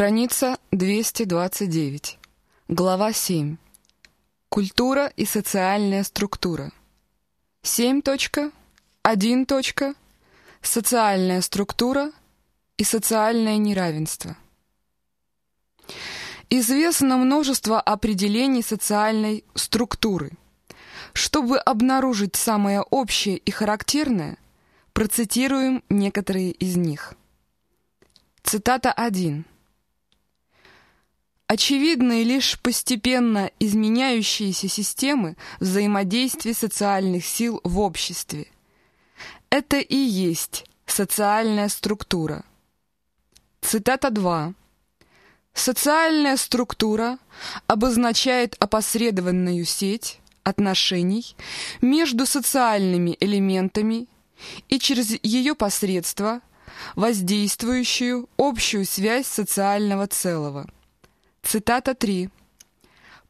Страница 229. Глава 7. Культура и социальная структура. 7.1. Социальная структура и социальное неравенство. Известно множество определений социальной структуры. Чтобы обнаружить самое общее и характерное, процитируем некоторые из них. Цитата 1. Очевидны лишь постепенно изменяющиеся системы взаимодействия социальных сил в обществе. Это и есть социальная структура. Цитата 2. Социальная структура обозначает опосредованную сеть отношений между социальными элементами и через ее посредство воздействующую общую связь социального целого – Цитата 3.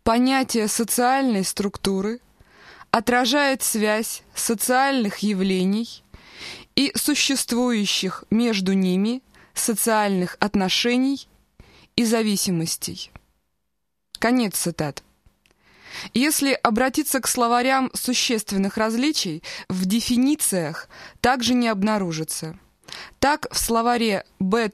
Понятие социальной структуры отражает связь социальных явлений и существующих между ними социальных отношений и зависимостей. Конец цитат. Если обратиться к словарям существенных различий, в дефинициях также не обнаружится. Так, в словаре Б.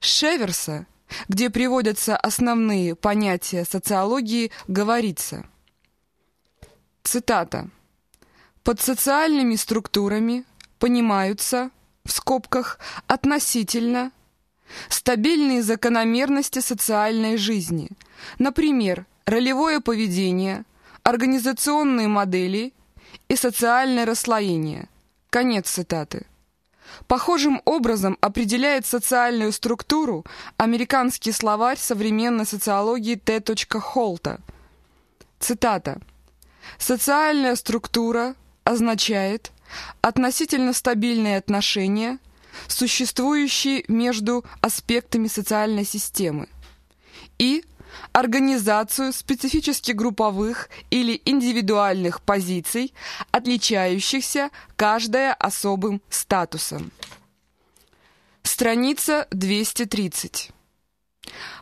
Шеверса где приводятся основные понятия социологии, говорится. Цитата. «Под социальными структурами понимаются, в скобках, относительно, стабильные закономерности социальной жизни, например, ролевое поведение, организационные модели и социальное расслоение». Конец цитаты. Похожим образом определяет социальную структуру американский словарь современной социологии Т. Холта. Цитата. «Социальная структура означает относительно стабильные отношения, существующие между аспектами социальной системы, и организацию специфически групповых или индивидуальных позиций, отличающихся каждая особым статусом. Страница 230.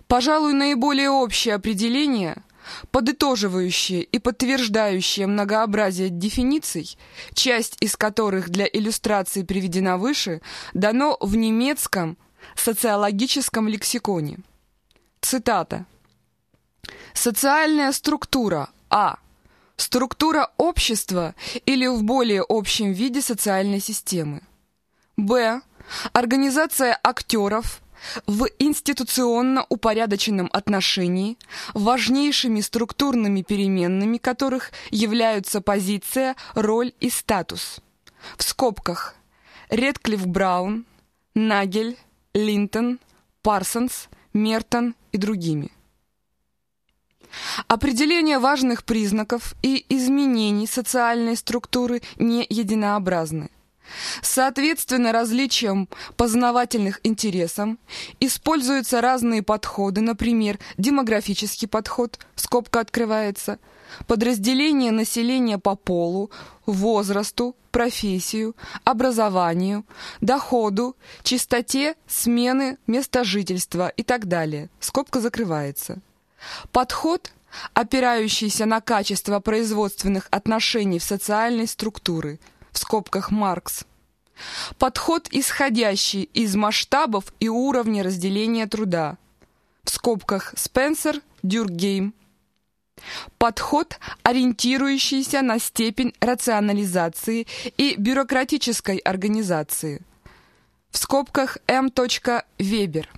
Пожалуй, наиболее общее определение, подытоживающее и подтверждающее многообразие дефиниций, часть из которых для иллюстрации приведена выше, дано в немецком социологическом лексиконе. Цитата. Социальная структура А. Структура общества или в более общем виде социальной системы. Б. Организация актеров в институционно упорядоченном отношении, важнейшими структурными переменными которых являются позиция, роль и статус. В скобках Редклифф Браун, Нагель, Линтон, Парсонс, Мертон и другими. Определение важных признаков и изменений социальной структуры не единообразны. Соответственно различиям познавательных интересам используются разные подходы, например, демографический подход, скобка открывается, подразделение населения по полу, возрасту, профессию, образованию, доходу, частоте смены места жительства и так далее, скобка закрывается. Подход, опирающийся на качество производственных отношений в социальной структуре, в скобках Маркс. Подход, исходящий из масштабов и уровня разделения труда, в скобках Спенсер, Дюркгейм. Подход, ориентирующийся на степень рационализации и бюрократической организации, в скобках М. Вебер.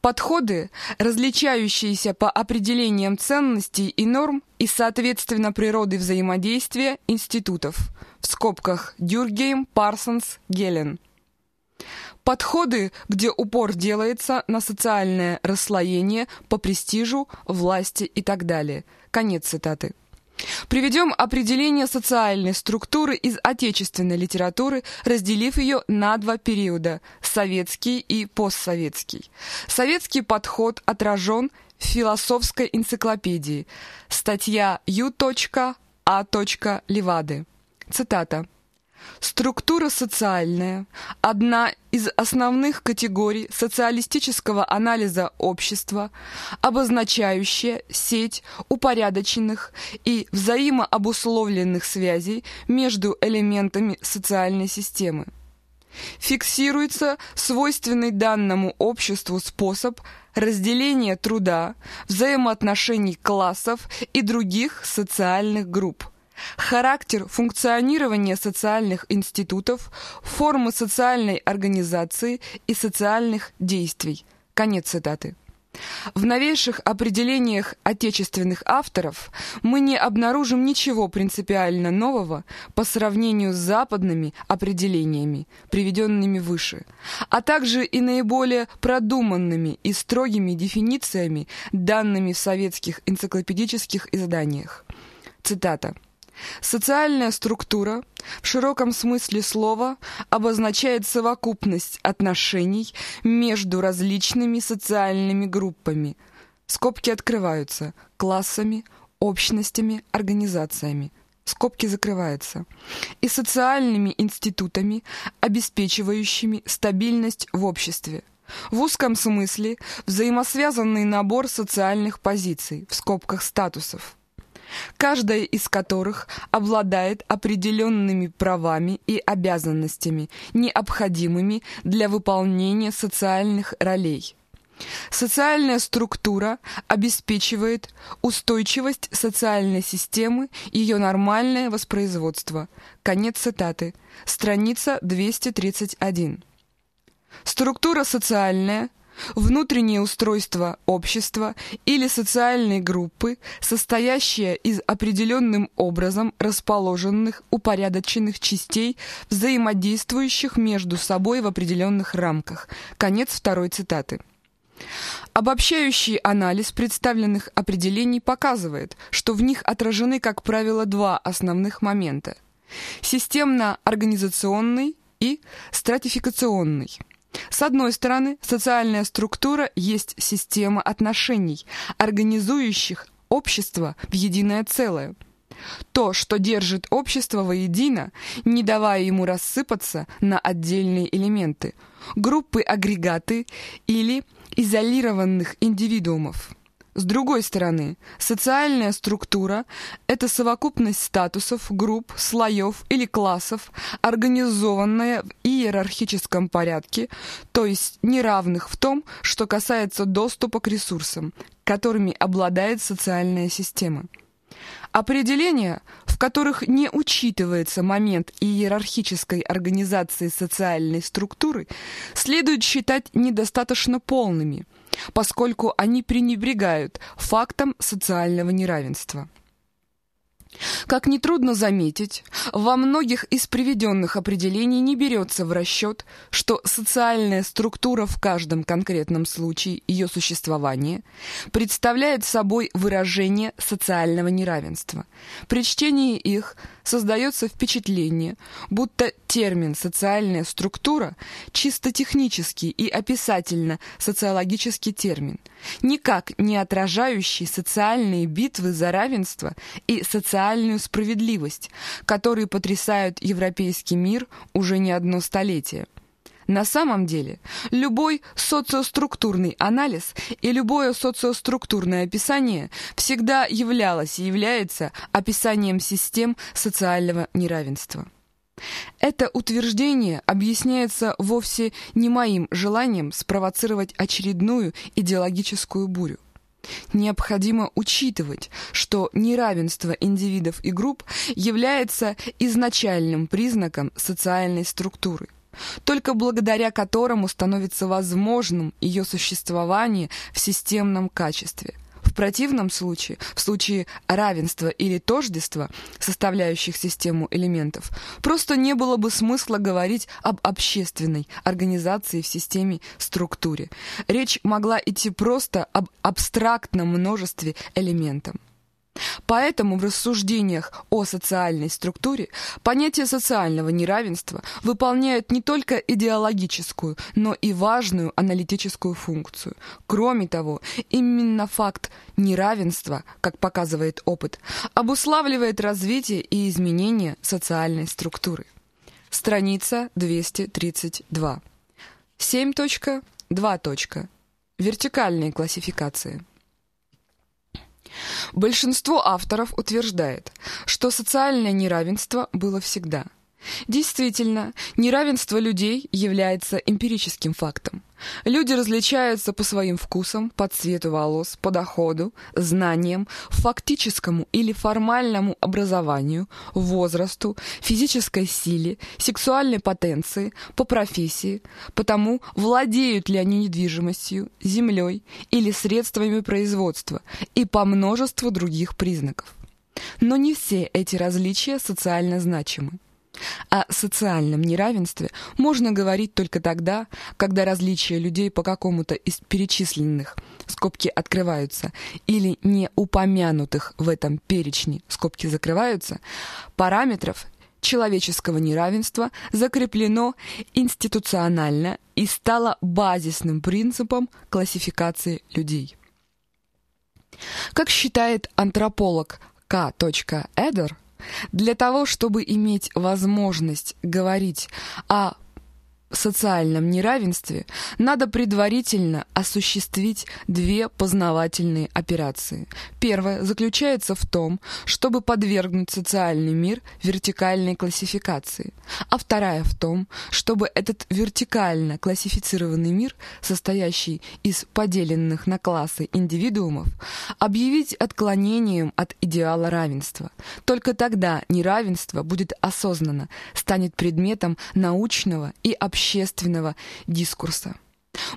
Подходы, различающиеся по определениям ценностей и норм и, соответственно, природы взаимодействия институтов, в скобках Дюркгейм, Парсонс, Гелен. Подходы, где упор делается на социальное расслоение по престижу, власти и так далее. Конец цитаты. Приведем определение социальной структуры из отечественной литературы, разделив ее на два периода – советский и постсоветский. Советский подход отражен в философской энциклопедии. Статья Ю. А. Левады. Цитата. Структура социальная – одна из основных категорий социалистического анализа общества, обозначающая сеть упорядоченных и взаимообусловленных связей между элементами социальной системы. Фиксируется свойственный данному обществу способ разделения труда, взаимоотношений классов и других социальных групп – характер функционирования социальных институтов, формы социальной организации и социальных действий. Конец цитаты. В новейших определениях отечественных авторов мы не обнаружим ничего принципиально нового по сравнению с западными определениями, приведенными выше, а также и наиболее продуманными и строгими дефинициями, данными в советских энциклопедических изданиях. Цитата. Социальная структура в широком смысле слова обозначает совокупность отношений между различными социальными группами. Скобки открываются классами, общностями, организациями. Скобки закрываются. И социальными институтами, обеспечивающими стабильность в обществе. В узком смысле взаимосвязанный набор социальных позиций, в скобках статусов каждая из которых обладает определенными правами и обязанностями, необходимыми для выполнения социальных ролей. Социальная структура обеспечивает устойчивость социальной системы, ее нормальное воспроизводство. Конец цитаты. Страница 231. Структура социальная – внутреннее устройство общества или социальной группы, состоящее из определенным образом расположенных упорядоченных частей, взаимодействующих между собой в определенных рамках. Конец второй цитаты. Обобщающий анализ представленных определений показывает, что в них отражены, как правило, два основных момента – системно-организационный и стратификационный – с одной стороны, социальная структура есть система отношений, организующих общество в единое целое. То, что держит общество воедино, не давая ему рассыпаться на отдельные элементы, группы-агрегаты или изолированных индивидуумов. С другой стороны, социальная структура – это совокупность статусов, групп, слоев или классов, организованная в иерархическом порядке, то есть неравных в том, что касается доступа к ресурсам, которыми обладает социальная система. Определения, в которых не учитывается момент иерархической организации социальной структуры, следует считать недостаточно полными – поскольку они пренебрегают фактом социального неравенства. Как нетрудно заметить, во многих из приведенных определений не берется в расчет, что социальная структура в каждом конкретном случае ее существования представляет собой выражение социального неравенства. При чтении их создается впечатление, будто термин «социальная структура» чисто технический и описательно социологический термин, никак не отражающий социальные битвы за равенство и социальную справедливость, которые потрясают европейский мир уже не одно столетие. На самом деле, любой социоструктурный анализ и любое социоструктурное описание всегда являлось и является описанием систем социального неравенства. Это утверждение объясняется вовсе не моим желанием спровоцировать очередную идеологическую бурю. Необходимо учитывать, что неравенство индивидов и групп является изначальным признаком социальной структуры, только благодаря которому становится возможным ее существование в системном качестве. В противном случае, в случае равенства или тождества, составляющих систему элементов, просто не было бы смысла говорить об общественной организации в системе структуре. Речь могла идти просто об абстрактном множестве элементов. Поэтому в рассуждениях о социальной структуре понятие социального неравенства выполняет не только идеологическую, но и важную аналитическую функцию. Кроме того, именно факт неравенства, как показывает опыт, обуславливает развитие и изменение социальной структуры. Страница 232. 7.2. Вертикальные классификации. Большинство авторов утверждает, что социальное неравенство было всегда – Действительно, неравенство людей является эмпирическим фактом. Люди различаются по своим вкусам, по цвету волос, по доходу, знаниям, фактическому или формальному образованию, возрасту, физической силе, сексуальной потенции, по профессии, потому владеют ли они недвижимостью, землей или средствами производства и по множеству других признаков. Но не все эти различия социально значимы. О социальном неравенстве можно говорить только тогда, когда различия людей по какому-то из перечисленных, скобки открываются, или не упомянутых в этом перечне, скобки закрываются, параметров человеческого неравенства закреплено институционально и стало базисным принципом классификации людей. Как считает антрополог К. Эдер, для того, чтобы иметь возможность говорить о социальном неравенстве надо предварительно осуществить две познавательные операции. Первая заключается в том, чтобы подвергнуть социальный мир вертикальной классификации, а вторая в том, чтобы этот вертикально классифицированный мир, состоящий из поделенных на классы индивидуумов, объявить отклонением от идеала равенства. Только тогда неравенство будет осознанно, станет предметом научного и общественного общественного дискурса.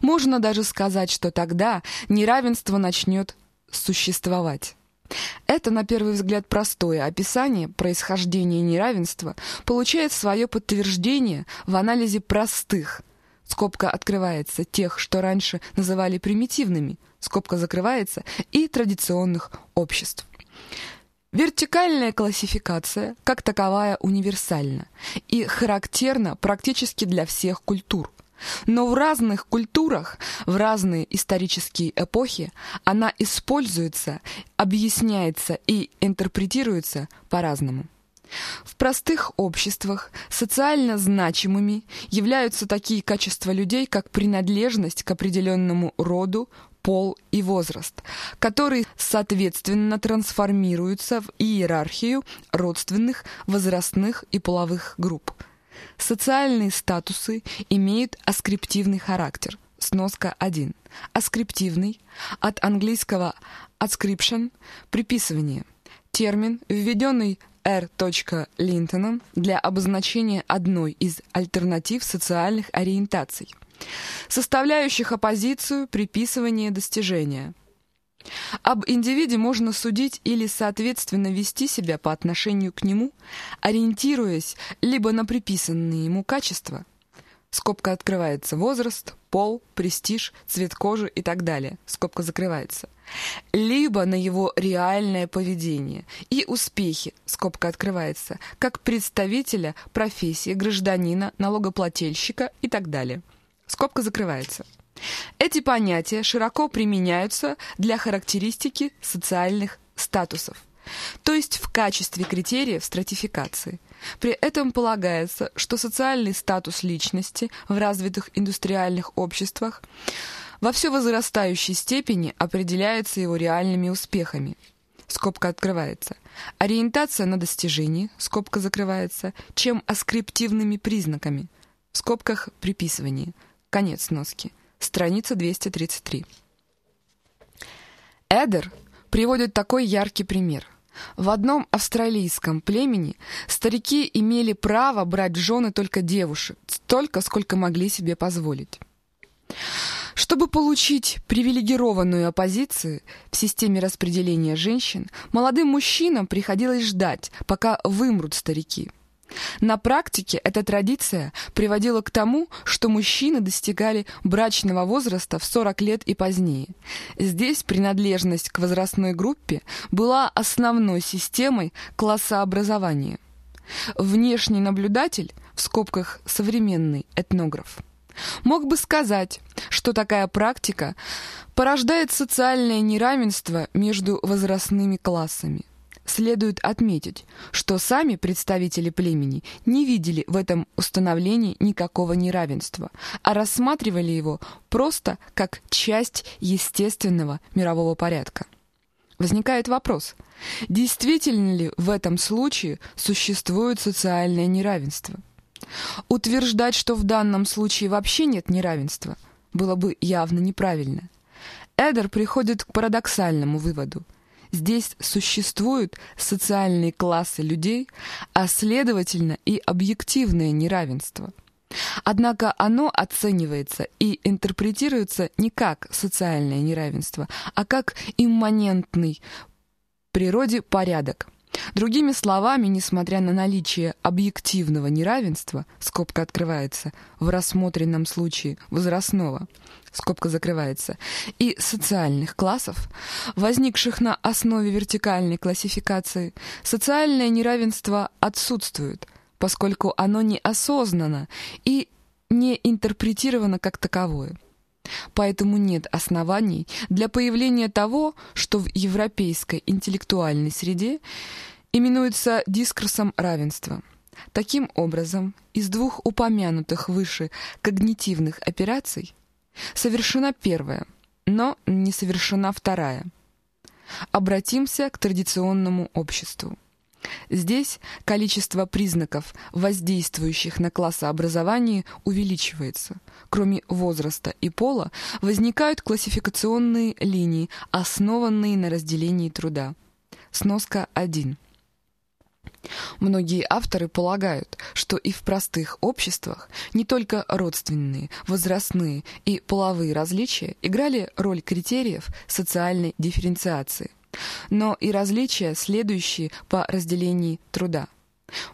Можно даже сказать, что тогда неравенство начнет существовать. Это, на первый взгляд, простое описание происхождения неравенства получает свое подтверждение в анализе простых, скобка открывается, тех, что раньше называли примитивными, скобка закрывается, и традиционных обществ. Вертикальная классификация, как таковая, универсальна и характерна практически для всех культур. Но в разных культурах, в разные исторические эпохи она используется, объясняется и интерпретируется по-разному. В простых обществах социально значимыми являются такие качества людей, как принадлежность к определенному роду, пол и возраст, которые, соответственно, трансформируются в иерархию родственных, возрастных и половых групп. Социальные статусы имеют аскриптивный характер. Сноска 1. Аскриптивный, от английского adscription – приписывание. Термин, введенный R. Линтоном для обозначения одной из альтернатив социальных ориентаций – составляющих оппозицию приписывания достижения. Об индивиде можно судить или, соответственно, вести себя по отношению к нему, ориентируясь либо на приписанные ему качества, скобка открывается, возраст, пол, престиж, цвет кожи и так далее, скобка закрывается, либо на его реальное поведение и успехи, скобка открывается, как представителя профессии, гражданина, налогоплательщика и так далее. Скобка закрывается. Эти понятия широко применяются для характеристики социальных статусов, то есть в качестве критериев стратификации. При этом полагается, что социальный статус личности в развитых индустриальных обществах во все возрастающей степени определяется его реальными успехами. Скобка открывается. Ориентация на достижение, скобка закрывается, чем аскриптивными признаками, в скобках приписывание – Конец носки. Страница 233. Эдер приводит такой яркий пример. В одном австралийском племени старики имели право брать жены только девушек, столько, сколько могли себе позволить. Чтобы получить привилегированную оппозицию в системе распределения женщин, молодым мужчинам приходилось ждать, пока вымрут старики. На практике эта традиция приводила к тому, что мужчины достигали брачного возраста в 40 лет и позднее. Здесь принадлежность к возрастной группе была основной системой классообразования. Внешний наблюдатель, в скобках современный этнограф, мог бы сказать, что такая практика порождает социальное неравенство между возрастными классами – Следует отметить, что сами представители племени не видели в этом установлении никакого неравенства, а рассматривали его просто как часть естественного мирового порядка. Возникает вопрос, действительно ли в этом случае существует социальное неравенство? Утверждать, что в данном случае вообще нет неравенства, было бы явно неправильно. Эдер приходит к парадоксальному выводу – Здесь существуют социальные классы людей, а следовательно и объективное неравенство. Однако оно оценивается и интерпретируется не как социальное неравенство, а как имманентный природе порядок – Другими словами, несмотря на наличие объективного неравенства, скобка открывается, в рассмотренном случае возрастного, скобка закрывается, и социальных классов, возникших на основе вертикальной классификации, социальное неравенство отсутствует, поскольку оно неосознанно и не интерпретировано как таковое. Поэтому нет оснований для появления того, что в европейской интеллектуальной среде именуется дискурсом равенства. Таким образом, из двух упомянутых выше когнитивных операций совершена первая, но не совершена вторая. Обратимся к традиционному обществу. Здесь количество признаков, воздействующих на классообразование, увеличивается. Кроме возраста и пола, возникают классификационные линии, основанные на разделении труда. Сноска 1. Многие авторы полагают, что и в простых обществах не только родственные, возрастные и половые различия играли роль критериев социальной дифференциации но и различия, следующие по разделению труда.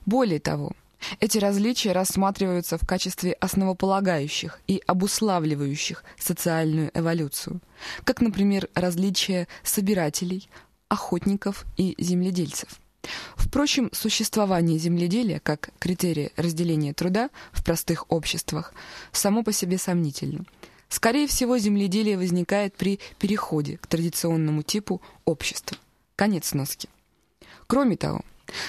Более того, эти различия рассматриваются в качестве основополагающих и обуславливающих социальную эволюцию, как, например, различия собирателей, охотников и земледельцев. Впрочем, существование земледелия как критерия разделения труда в простых обществах само по себе сомнительно – Скорее всего, земледелие возникает при переходе к традиционному типу общества. Конец носки. Кроме того,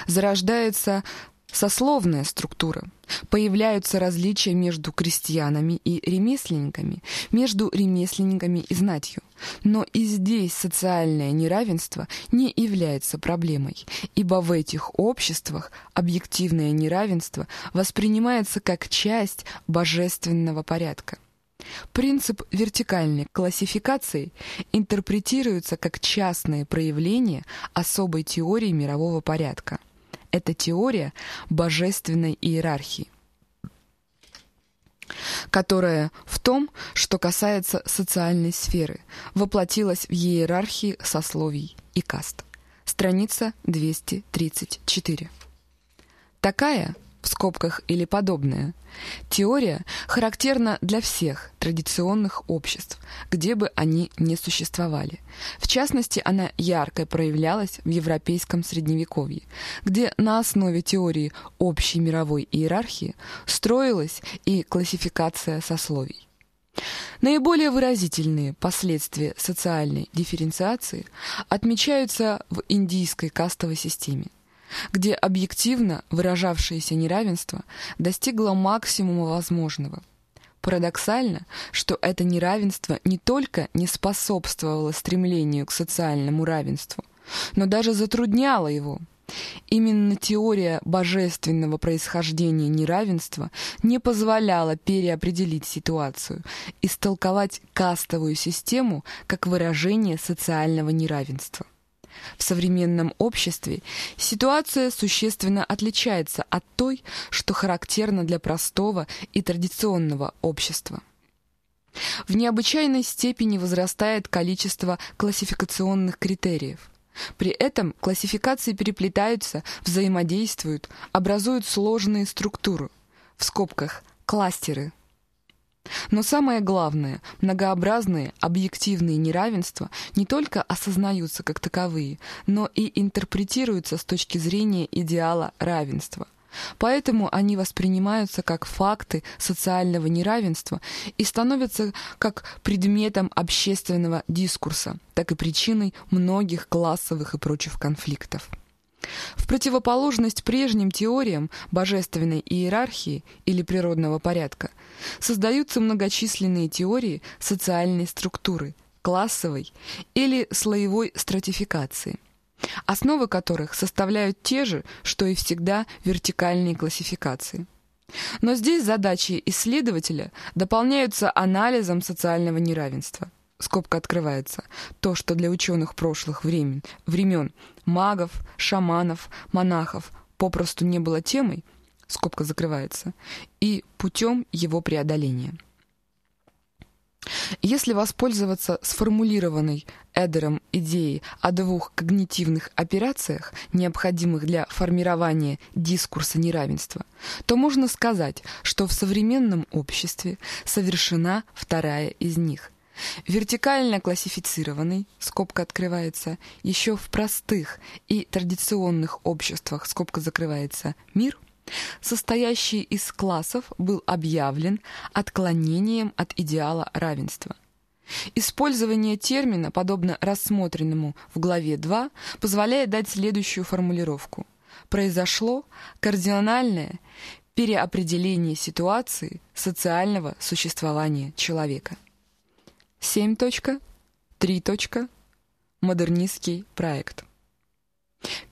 зарождается сословная структура. Появляются различия между крестьянами и ремесленниками, между ремесленниками и знатью. Но и здесь социальное неравенство не является проблемой, ибо в этих обществах объективное неравенство воспринимается как часть божественного порядка. Принцип вертикальной классификации интерпретируется как частное проявление особой теории мирового порядка. Это теория божественной иерархии которая в том, что касается социальной сферы, воплотилась в иерархии сословий и каст. Страница 234. Такая в скобках или подобное. Теория характерна для всех традиционных обществ, где бы они ни существовали. В частности, она ярко проявлялась в европейском средневековье, где на основе теории общей мировой иерархии строилась и классификация сословий. Наиболее выразительные последствия социальной дифференциации отмечаются в индийской кастовой системе где объективно выражавшееся неравенство достигло максимума возможного. Парадоксально, что это неравенство не только не способствовало стремлению к социальному равенству, но даже затрудняло его. Именно теория божественного происхождения неравенства не позволяла переопределить ситуацию, истолковать кастовую систему как выражение социального неравенства. В современном обществе ситуация существенно отличается от той, что характерно для простого и традиционного общества. В необычайной степени возрастает количество классификационных критериев. При этом классификации переплетаются, взаимодействуют, образуют сложные структуры, в скобках «кластеры», но самое главное, многообразные объективные неравенства не только осознаются как таковые, но и интерпретируются с точки зрения идеала равенства. Поэтому они воспринимаются как факты социального неравенства и становятся как предметом общественного дискурса, так и причиной многих классовых и прочих конфликтов. В противоположность прежним теориям божественной иерархии или природного порядка создаются многочисленные теории социальной структуры, классовой или слоевой стратификации, основы которых составляют те же, что и всегда вертикальные классификации. Но здесь задачи исследователя дополняются анализом социального неравенства. Скобка открывается. То, что для ученых прошлых времен, времен магов, шаманов, монахов попросту не было темой, скобка закрывается, и путем его преодоления. Если воспользоваться сформулированной Эдером идеей о двух когнитивных операциях, необходимых для формирования дискурса неравенства, то можно сказать, что в современном обществе совершена вторая из них. Вертикально классифицированный, скобка открывается, еще в простых и традиционных обществах, скобка закрывается, мир – состоящий из классов, был объявлен отклонением от идеала равенства. Использование термина, подобно рассмотренному в главе 2, позволяет дать следующую формулировку. Произошло кардинальное переопределение ситуации социального существования человека. 7.3. Модернистский проект.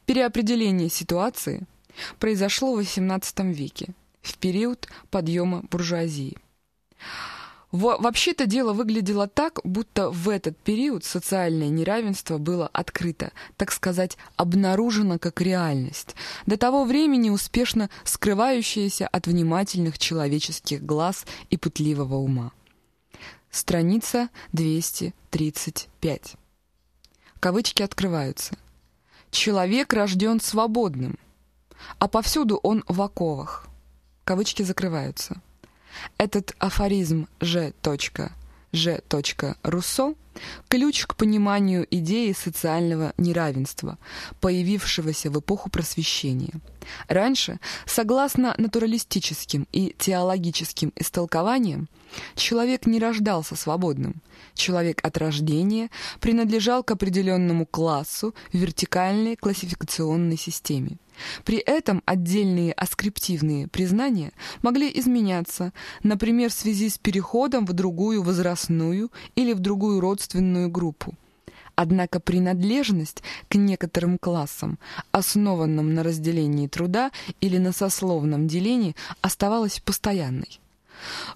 Переопределение ситуации произошло в XVIII веке, в период подъема буржуазии. Вообще-то дело выглядело так, будто в этот период социальное неравенство было открыто, так сказать, обнаружено как реальность, до того времени успешно скрывающаяся от внимательных человеческих глаз и пытливого ума. Страница 235. Кавычки открываются. «Человек рожден свободным, а повсюду он в оковах. Кавычки закрываются. Этот афоризм Ж. Ж. Руссо – ключ к пониманию идеи социального неравенства, появившегося в эпоху просвещения. Раньше, согласно натуралистическим и теологическим истолкованиям, человек не рождался свободным. Человек от рождения принадлежал к определенному классу в вертикальной классификационной системе. При этом отдельные аскриптивные признания могли изменяться, например, в связи с переходом в другую возрастную или в другую родственную группу. Однако принадлежность к некоторым классам, основанным на разделении труда или на сословном делении, оставалась постоянной.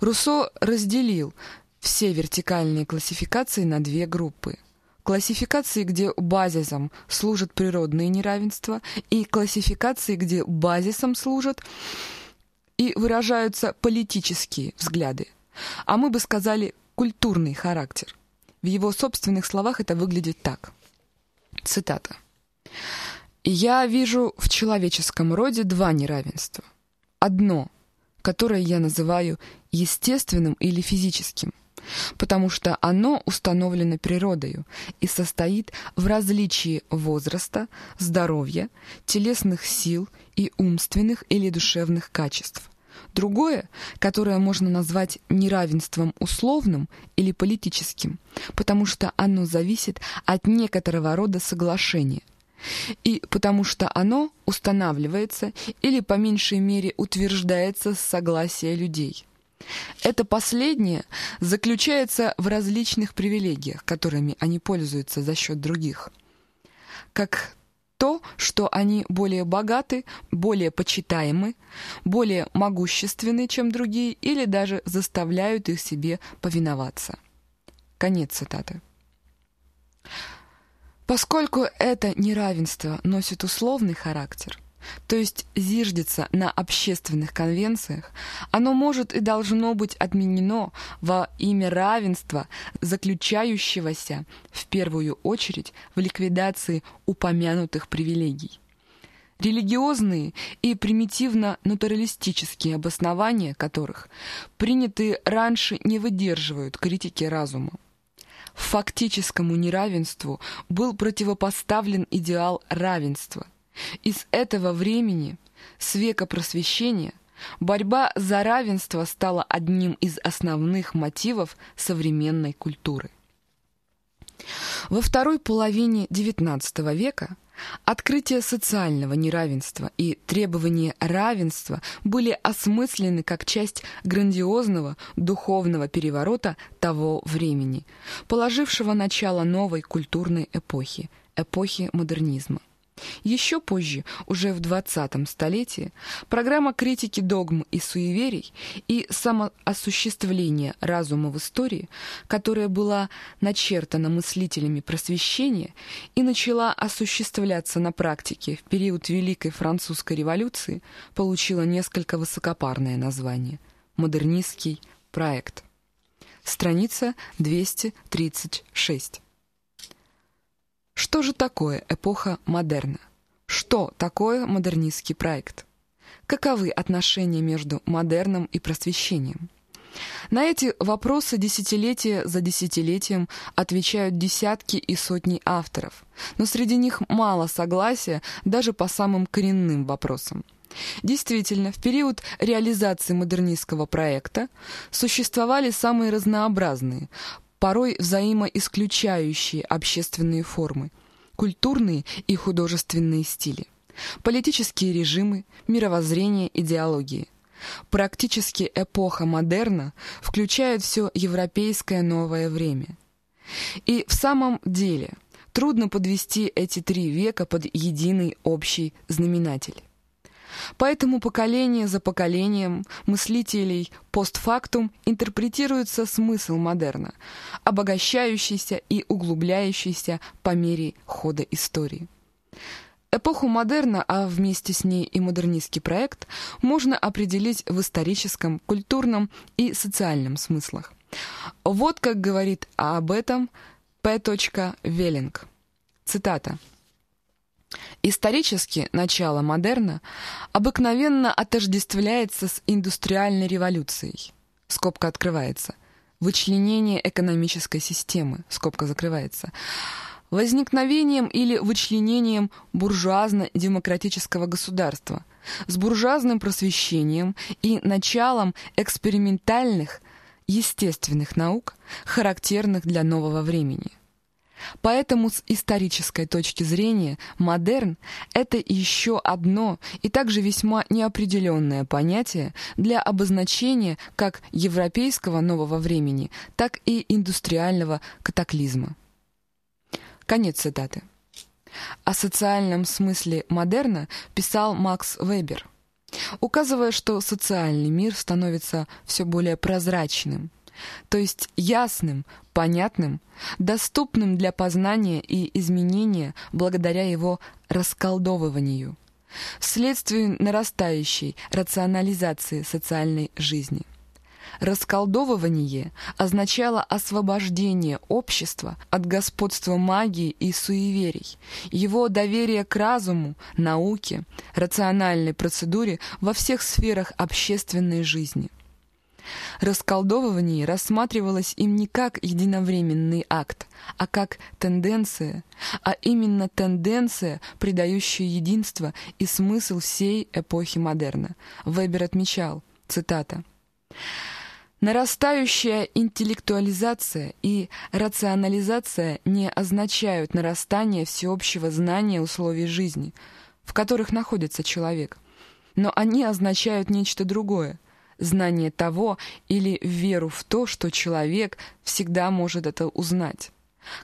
Руссо разделил все вертикальные классификации на две группы – классификации, где базисом служат природные неравенства, и классификации, где базисом служат и выражаются политические взгляды. А мы бы сказали культурный характер. В его собственных словах это выглядит так. Цитата. «Я вижу в человеческом роде два неравенства. Одно, которое я называю естественным или физическим – потому что оно установлено природою и состоит в различии возраста, здоровья, телесных сил и умственных или душевных качеств. Другое, которое можно назвать неравенством условным или политическим, потому что оно зависит от некоторого рода соглашения – и потому что оно устанавливается или по меньшей мере утверждается с согласия людей. Это последнее заключается в различных привилегиях, которыми они пользуются за счет других. Как то, что они более богаты, более почитаемы, более могущественны, чем другие, или даже заставляют их себе повиноваться. Конец цитаты. Поскольку это неравенство носит условный характер – то есть зиждется на общественных конвенциях, оно может и должно быть отменено во имя равенства, заключающегося в первую очередь в ликвидации упомянутых привилегий. Религиозные и примитивно-натуралистические обоснования которых, принятые раньше, не выдерживают критики разума. Фактическому неравенству был противопоставлен идеал равенства – из этого времени, с века просвещения, борьба за равенство стала одним из основных мотивов современной культуры. Во второй половине XIX века Открытие социального неравенства и требование равенства были осмыслены как часть грандиозного духовного переворота того времени, положившего начало новой культурной эпохи, эпохи модернизма. Еще позже, уже в 20 столетии, программа критики догм и суеверий и самоосуществления разума в истории, которая была начертана мыслителями просвещения и начала осуществляться на практике в период Великой Французской революции, получила несколько высокопарное название – «Модернистский проект». Страница 236. Что же такое эпоха модерна? Что такое модернистский проект? Каковы отношения между модерном и просвещением? На эти вопросы десятилетия за десятилетием отвечают десятки и сотни авторов, но среди них мало согласия даже по самым коренным вопросам. Действительно, в период реализации модернистского проекта существовали самые разнообразные, порой взаимоисключающие общественные формы, культурные и художественные стили, политические режимы, мировоззрение, идеологии. Практически эпоха модерна включает все европейское новое время. И в самом деле трудно подвести эти три века под единый общий знаменатель. Поэтому поколение за поколением мыслителей постфактум интерпретируется смысл модерна, обогащающийся и углубляющийся по мере хода истории. Эпоху модерна, а вместе с ней и модернистский проект, можно определить в историческом, культурном и социальном смыслах. Вот как говорит об этом П. Веллинг. Цитата. Исторически начало модерна обыкновенно отождествляется с индустриальной революцией. Скобка открывается. Вычленение экономической системы. Скобка закрывается. Возникновением или вычленением буржуазно-демократического государства с буржуазным просвещением и началом экспериментальных естественных наук, характерных для нового времени. Поэтому с исторической точки зрения модерн — это еще одно и также весьма неопределенное понятие для обозначения как европейского нового времени, так и индустриального катаклизма. Конец цитаты. О социальном смысле модерна писал Макс Вебер, указывая, что социальный мир становится все более прозрачным, то есть ясным, понятным, доступным для познания и изменения благодаря его расколдовыванию, вследствие нарастающей рационализации социальной жизни. Расколдовывание означало освобождение общества от господства магии и суеверий, его доверие к разуму, науке, рациональной процедуре во всех сферах общественной жизни. Расколдовывание рассматривалось им не как единовременный акт, а как тенденция, а именно тенденция, придающая единство и смысл всей эпохи модерна. Вебер отмечал, цитата, Нарастающая интеллектуализация и рационализация не означают нарастание всеобщего знания условий жизни, в которых находится человек, но они означают нечто другое, знание того или веру в то, что человек всегда может это узнать.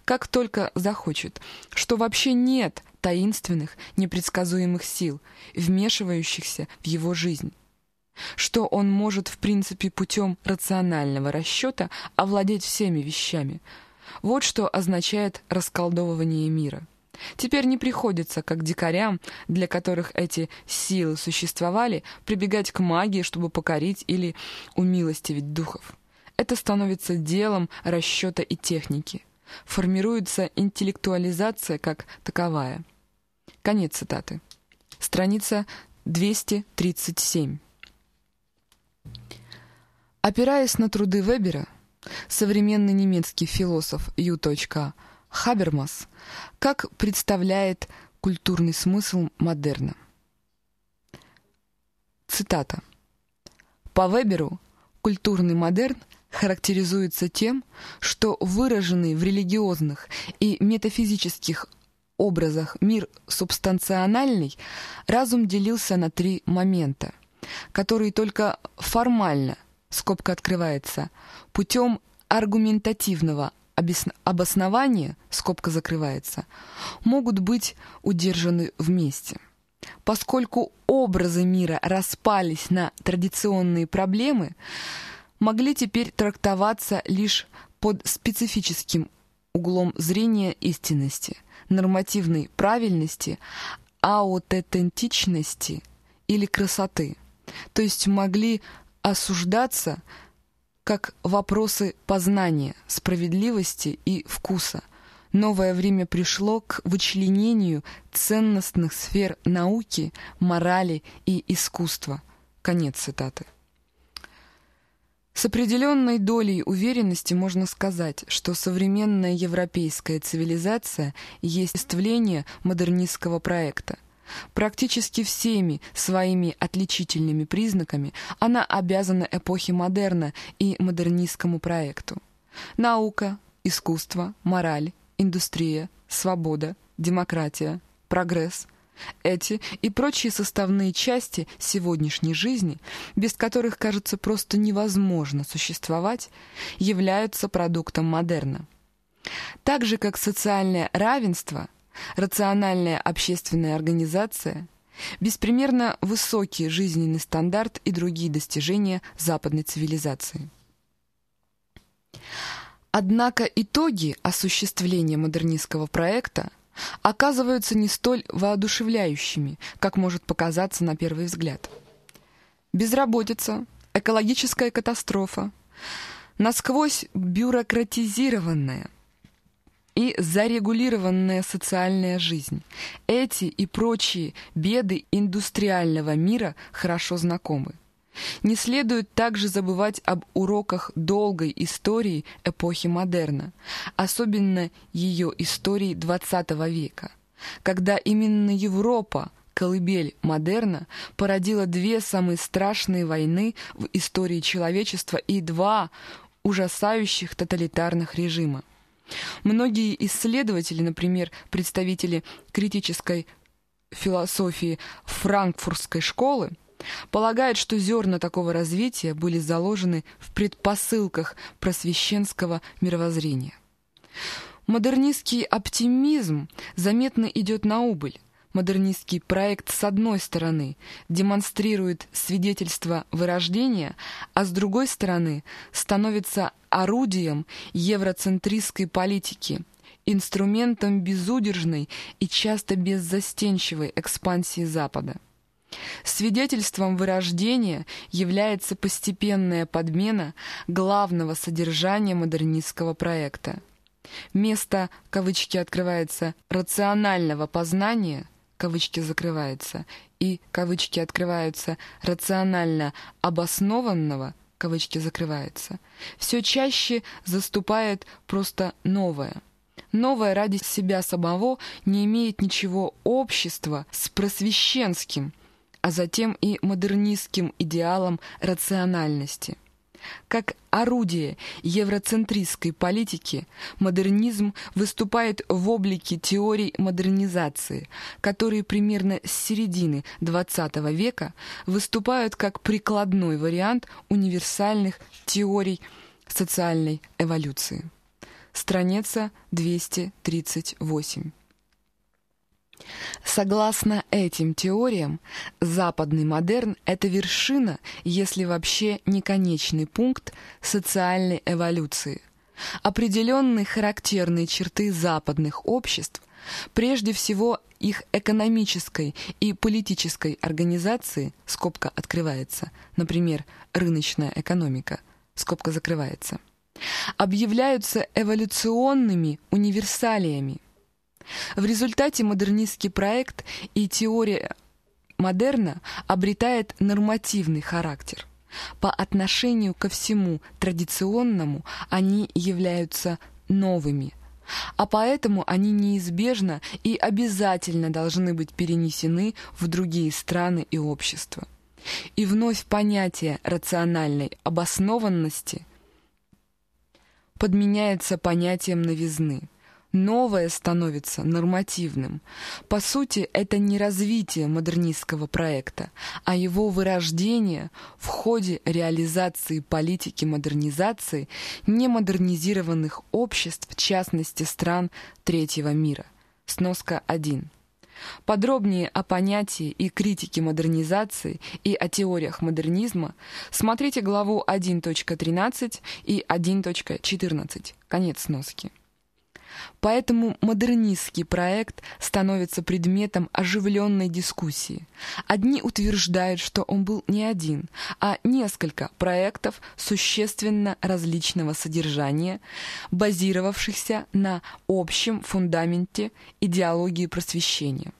Как только захочет, что вообще нет таинственных, непредсказуемых сил, вмешивающихся в его жизнь. Что он может, в принципе, путем рационального расчета овладеть всеми вещами. Вот что означает расколдовывание мира. Теперь не приходится, как дикарям, для которых эти силы существовали, прибегать к магии, чтобы покорить или умилостивить духов. Это становится делом расчета и техники. Формируется интеллектуализация как таковая. Конец цитаты. Страница 237. Опираясь на труды Вебера, современный немецкий философ Ю. Хабермас как представляет культурный смысл модерна. Цитата. По Веберу культурный модерн характеризуется тем, что выраженный в религиозных и метафизических образах мир субстанциональный, разум делился на три момента, которые только формально, скобка открывается, путем аргументативного обоснования, скобка закрывается, могут быть удержаны вместе. Поскольку образы мира распались на традиционные проблемы, могли теперь трактоваться лишь под специфическим углом зрения истинности, нормативной правильности, аутентичности или красоты, то есть могли осуждаться как вопросы познания, справедливости и вкуса. Новое время пришло к вычленению ценностных сфер науки, морали и искусства. Конец цитаты. С определенной долей уверенности можно сказать, что современная европейская цивилизация есть ствление модернистского проекта. Практически всеми своими отличительными признаками она обязана эпохе модерна и модернистскому проекту. Наука, искусство, мораль, индустрия, свобода, демократия, прогресс, эти и прочие составные части сегодняшней жизни, без которых, кажется, просто невозможно существовать, являются продуктом модерна. Так же, как социальное равенство, рациональная общественная организация, беспримерно высокий жизненный стандарт и другие достижения западной цивилизации. Однако итоги осуществления модернистского проекта – оказываются не столь воодушевляющими, как может показаться на первый взгляд. Безработица, экологическая катастрофа, насквозь бюрократизированная и зарегулированная социальная жизнь. Эти и прочие беды индустриального мира хорошо знакомы. Не следует также забывать об уроках долгой истории эпохи модерна, особенно ее истории XX века, когда именно Европа, колыбель модерна, породила две самые страшные войны в истории человечества и два ужасающих тоталитарных режима. Многие исследователи, например, представители критической философии франкфуртской школы, Полагает, что зерна такого развития были заложены в предпосылках просвещенского мировоззрения. Модернистский оптимизм заметно идет на убыль. Модернистский проект, с одной стороны, демонстрирует свидетельство вырождения, а с другой стороны, становится орудием евроцентристской политики, инструментом безудержной и часто беззастенчивой экспансии Запада. Свидетельством вырождения является постепенная подмена главного содержания модернистского проекта. Место, кавычки открывается, рационального познания, кавычки закрываются, и кавычки открываются, рационально обоснованного, кавычки закрываются, все чаще заступает просто новое. Новое ради себя самого не имеет ничего общества с просвещенским – а затем и модернистским идеалам рациональности. Как орудие евроцентристской политики, модернизм выступает в облике теорий модернизации, которые примерно с середины XX века выступают как прикладной вариант универсальных теорий социальной эволюции. Страница 238. Согласно этим теориям, западный модерн — это вершина, если вообще не конечный пункт социальной эволюции. Определенные характерные черты западных обществ, прежде всего их экономической и политической организации, скобка открывается, например, рыночная экономика, скобка закрывается, объявляются эволюционными универсалиями – в результате модернистский проект и теория модерна обретает нормативный характер. По отношению ко всему традиционному они являются новыми, а поэтому они неизбежно и обязательно должны быть перенесены в другие страны и общества. И вновь понятие рациональной обоснованности подменяется понятием новизны – Новое становится нормативным. По сути, это не развитие модернистского проекта, а его вырождение в ходе реализации политики модернизации немодернизированных обществ, в частности стран третьего мира. Сноска 1. Подробнее о понятии и критике модернизации и о теориях модернизма смотрите главу 1.13 и 1.14. Конец сноски. Поэтому модернистский проект становится предметом оживленной дискуссии. Одни утверждают, что он был не один, а несколько проектов существенно различного содержания, базировавшихся на общем фундаменте идеологии просвещения.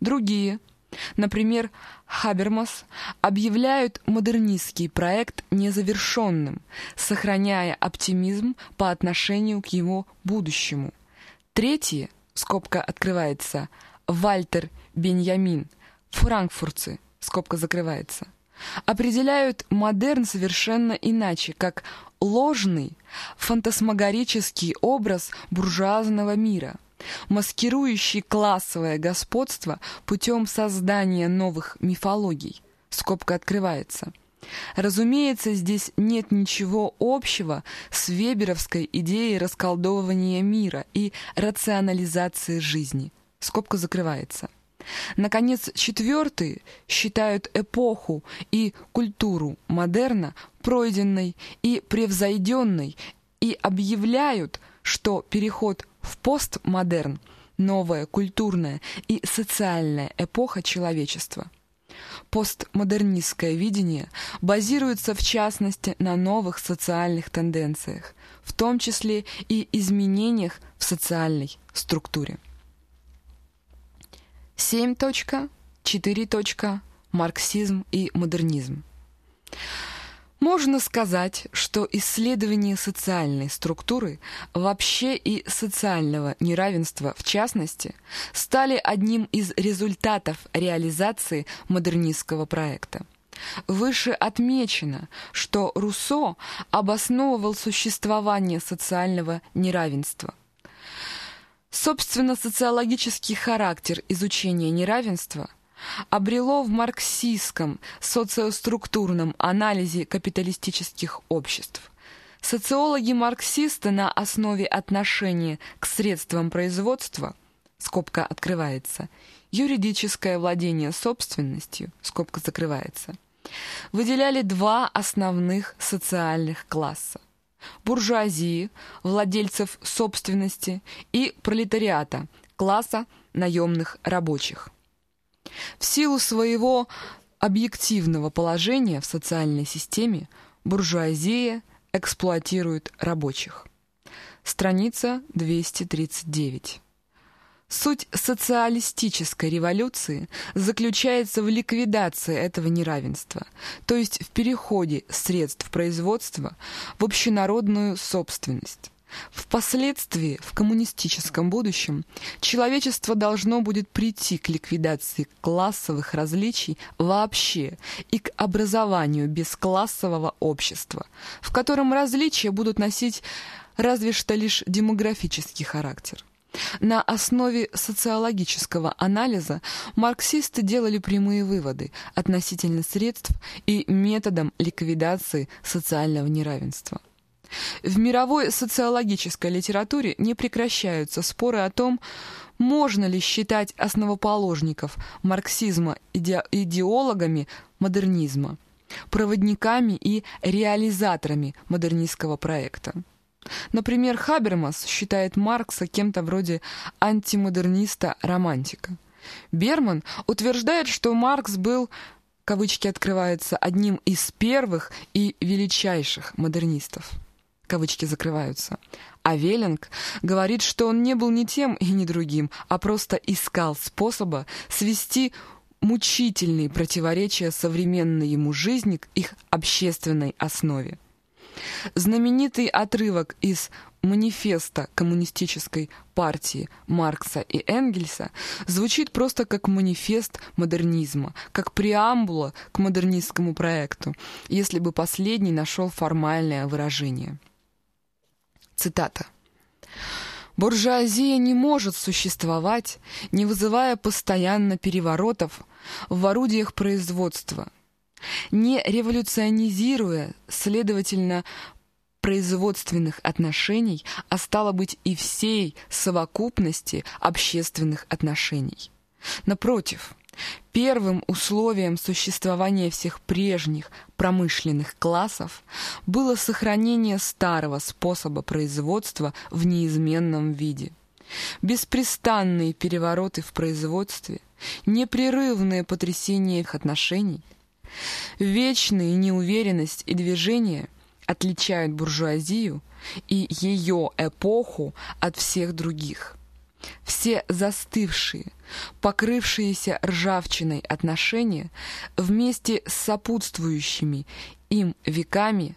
Другие – Например, Хабермас объявляют модернистский проект незавершенным, сохраняя оптимизм по отношению к его будущему. Третье, скобка открывается, Вальтер Беньямин, франкфуртцы, скобка закрывается, определяют модерн совершенно иначе, как ложный, фантасмагорический образ буржуазного мира – маскирующий классовое господство путем создания новых мифологий. Скобка открывается. Разумеется, здесь нет ничего общего с веберовской идеей расколдовывания мира и рационализации жизни. Скобка закрывается. Наконец, четвертые считают эпоху и культуру модерна пройденной и превзойденной и объявляют, что переход в постмодерн – новая культурная и социальная эпоха человечества. Постмодернистское видение базируется в частности на новых социальных тенденциях, в том числе и изменениях в социальной структуре. 7.4. Марксизм и модернизм. Можно сказать, что исследование социальной структуры вообще и социального неравенства в частности стали одним из результатов реализации модернистского проекта. Выше отмечено, что Руссо обосновывал существование социального неравенства. Собственно, социологический характер изучения неравенства – обрело в марксистском социоструктурном анализе капиталистических обществ. Социологи-марксисты на основе отношения к средствам производства, скобка открывается, юридическое владение собственностью, скобка закрывается, выделяли два основных социальных класса буржуазии, владельцев собственности и пролетариата, класса наемных рабочих. В силу своего объективного положения в социальной системе буржуазия эксплуатирует рабочих. Страница 239. Суть социалистической революции заключается в ликвидации этого неравенства, то есть в переходе средств производства в общенародную собственность. Впоследствии, в коммунистическом будущем, человечество должно будет прийти к ликвидации классовых различий вообще и к образованию бесклассового общества, в котором различия будут носить разве что лишь демографический характер. На основе социологического анализа марксисты делали прямые выводы относительно средств и методом ликвидации социального неравенства. В мировой социологической литературе не прекращаются споры о том, можно ли считать основоположников марксизма иде идеологами модернизма, проводниками и реализаторами модернистского проекта. Например, Хабермас считает Маркса кем-то вроде антимодерниста-романтика. Берман утверждает, что Маркс был кавычки открываются, одним из первых и величайших модернистов кавычки закрываются. А Веллинг говорит, что он не был ни тем и ни другим, а просто искал способа свести мучительные противоречия современной ему жизни к их общественной основе. Знаменитый отрывок из манифеста коммунистической партии Маркса и Энгельса звучит просто как манифест модернизма, как преамбула к модернистскому проекту, если бы последний нашел формальное выражение. Цитата. Буржуазия не может существовать, не вызывая постоянно переворотов в орудиях производства, не революционизируя, следовательно, производственных отношений, а стало быть и всей совокупности общественных отношений. Напротив, Первым условием существования всех прежних промышленных классов было сохранение старого способа производства в неизменном виде. Беспрестанные перевороты в производстве, непрерывное потрясение их отношений, вечная неуверенность и движение отличают буржуазию и ее эпоху от всех других. Все застывшие, покрывшиеся ржавчиной отношения вместе с сопутствующими им веками,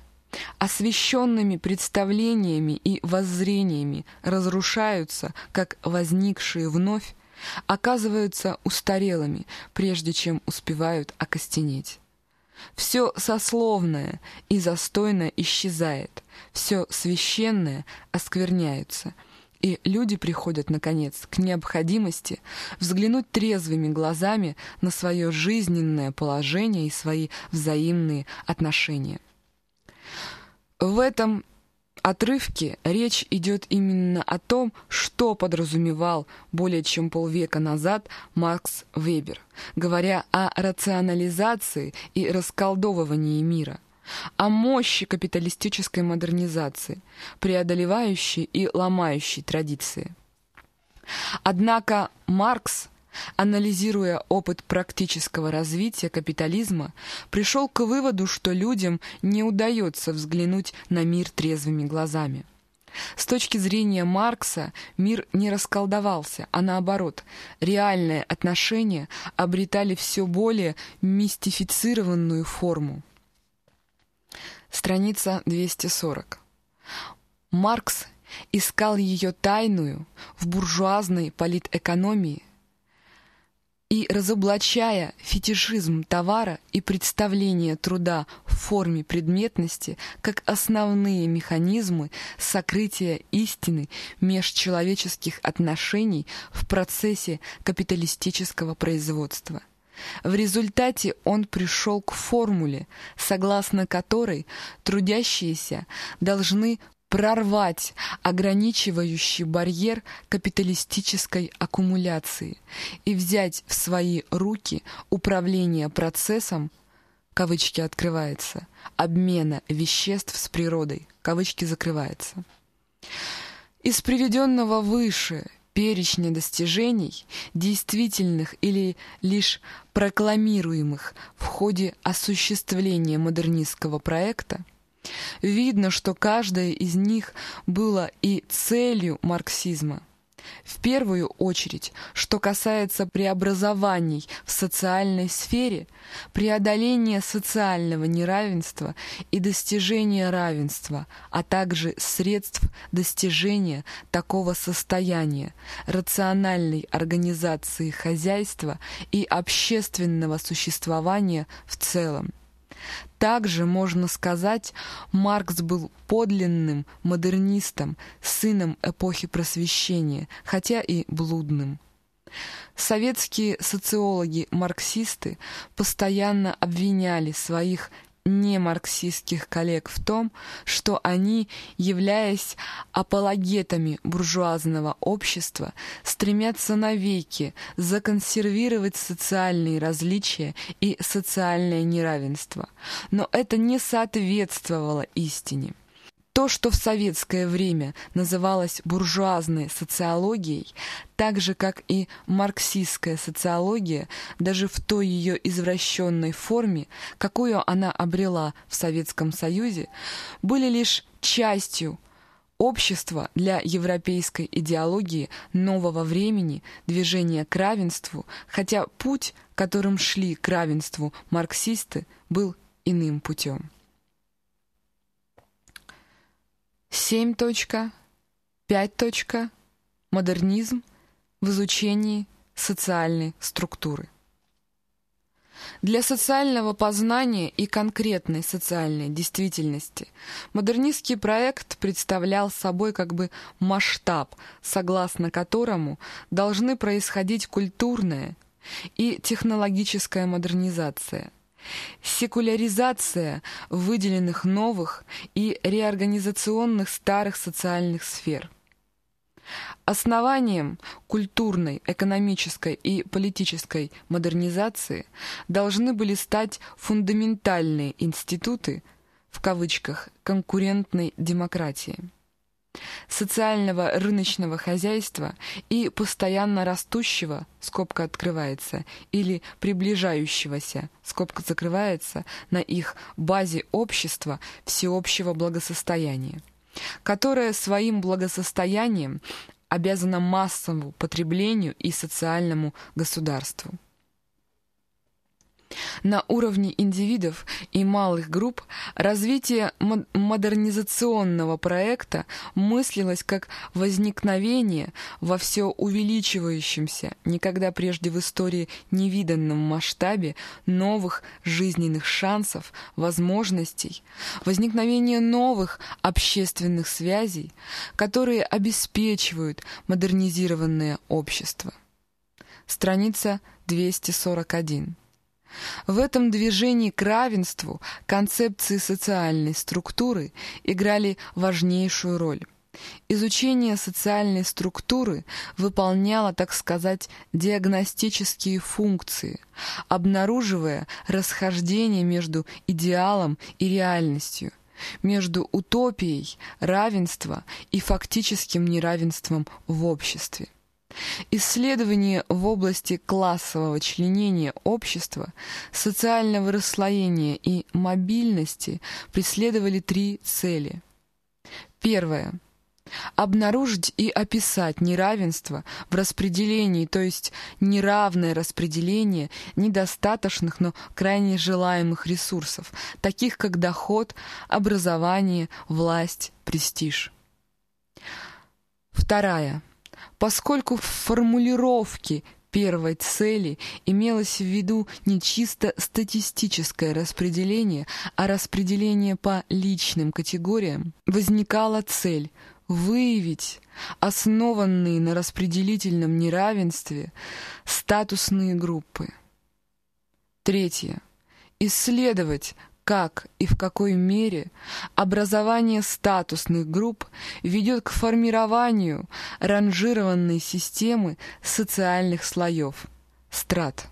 освещенными представлениями и воззрениями разрушаются, как возникшие вновь, оказываются устарелыми, прежде чем успевают окостенеть. Все сословное и застойное исчезает, все священное оскверняется — и люди приходят, наконец, к необходимости взглянуть трезвыми глазами на свое жизненное положение и свои взаимные отношения. В этом отрывке речь идет именно о том, что подразумевал более чем полвека назад Макс Вебер, говоря о рационализации и расколдовывании мира – о мощи капиталистической модернизации, преодолевающей и ломающей традиции. Однако Маркс, анализируя опыт практического развития капитализма, пришел к выводу, что людям не удается взглянуть на мир трезвыми глазами. С точки зрения Маркса мир не расколдовался, а наоборот, реальные отношения обретали все более мистифицированную форму. Страница 240. Маркс искал ее тайную в буржуазной политэкономии и, разоблачая фетишизм товара и представление труда в форме предметности как основные механизмы сокрытия истины межчеловеческих отношений в процессе капиталистического производства. В результате он пришел к формуле, согласно которой трудящиеся должны прорвать ограничивающий барьер капиталистической аккумуляции и взять в свои руки управление процессом кавычки открывается, обмена веществ с природой, кавычки закрывается. Из приведенного выше перечня достижений, действительных или лишь прокламируемых в ходе осуществления модернистского проекта, видно, что каждая из них было и целью марксизма – в первую очередь, что касается преобразований в социальной сфере, преодоления социального неравенства и достижения равенства, а также средств достижения такого состояния, рациональной организации хозяйства и общественного существования в целом. Также, можно сказать, Маркс был подлинным модернистом, сыном эпохи просвещения, хотя и блудным. Советские социологи-марксисты постоянно обвиняли своих немарксистских коллег в том, что они, являясь апологетами буржуазного общества, стремятся навеки законсервировать социальные различия и социальное неравенство. Но это не соответствовало истине. То, что в советское время называлось буржуазной социологией, так же, как и марксистская социология, даже в той ее извращенной форме, какую она обрела в Советском Союзе, были лишь частью общества для европейской идеологии нового времени, движения к равенству, хотя путь, которым шли к равенству марксисты, был иным путем. 7.5. Модернизм в изучении социальной структуры. Для социального познания и конкретной социальной действительности модернистский проект представлял собой как бы масштаб, согласно которому должны происходить культурная и технологическая модернизация, секуляризация выделенных новых и реорганизационных старых социальных сфер – Основанием культурной, экономической и политической модернизации должны были стать фундаментальные институты, в кавычках, конкурентной демократии, социального рыночного хозяйства и постоянно растущего, скобка открывается, или приближающегося, скобка закрывается, на их базе общества всеобщего благосостояния которое своим благосостоянием обязано массовому потреблению и социальному государству. На уровне индивидов и малых групп развитие модернизационного проекта мыслилось как возникновение во все увеличивающемся, никогда прежде в истории невиданном масштабе новых жизненных шансов, возможностей, возникновение новых общественных связей, которые обеспечивают модернизированное общество. Страница 241. В этом движении к равенству концепции социальной структуры играли важнейшую роль. Изучение социальной структуры выполняло, так сказать, диагностические функции, обнаруживая расхождение между идеалом и реальностью, между утопией, равенства и фактическим неравенством в обществе. Исследования в области классового членения общества, социального расслоения и мобильности преследовали три цели. Первое. Обнаружить и описать неравенство в распределении, то есть неравное распределение недостаточных, но крайне желаемых ресурсов, таких как доход, образование, власть, престиж. Вторая поскольку в формулировке первой цели имелось в виду не чисто статистическое распределение, а распределение по личным категориям, возникала цель выявить основанные на распределительном неравенстве статусные группы. Третье. Исследовать как и в какой мере образование статусных групп ведет к формированию ранжированной системы социальных слоев, страт.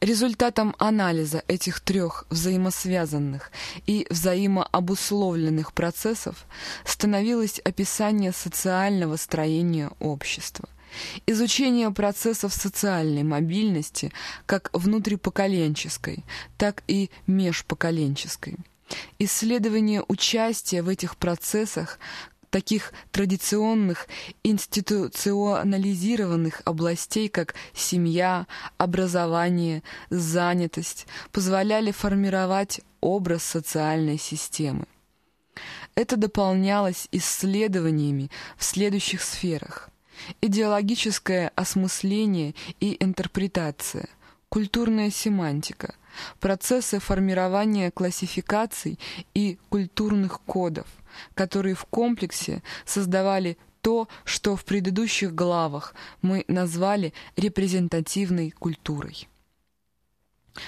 Результатом анализа этих трех взаимосвязанных и взаимообусловленных процессов становилось описание социального строения общества – Изучение процессов социальной мобильности как внутрипоколенческой, так и межпоколенческой. Исследование участия в этих процессах таких традиционных институционализированных областей, как семья, образование, занятость, позволяли формировать образ социальной системы. Это дополнялось исследованиями в следующих сферах идеологическое осмысление и интерпретация, культурная семантика, процессы формирования классификаций и культурных кодов, которые в комплексе создавали то, что в предыдущих главах мы назвали репрезентативной культурой.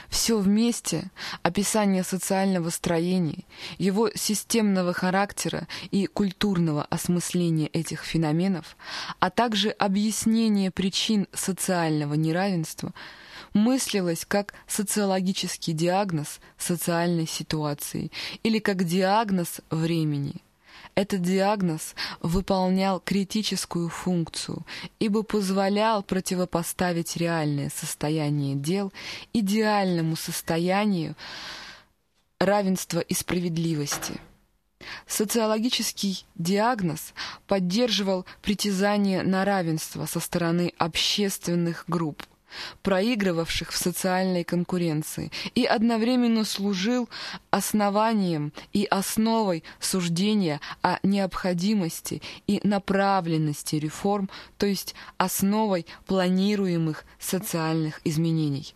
Все вместе — описание социального строения, его системного характера и культурного осмысления этих феноменов, а также объяснение причин социального неравенства мыслилось как социологический диагноз социальной ситуации или как диагноз времени — этот диагноз выполнял критическую функцию, ибо позволял противопоставить реальное состояние дел идеальному состоянию равенства и справедливости. Социологический диагноз поддерживал притязание на равенство со стороны общественных групп – проигрывавших в социальной конкуренции, и одновременно служил основанием и основой суждения о необходимости и направленности реформ, то есть основой планируемых социальных изменений.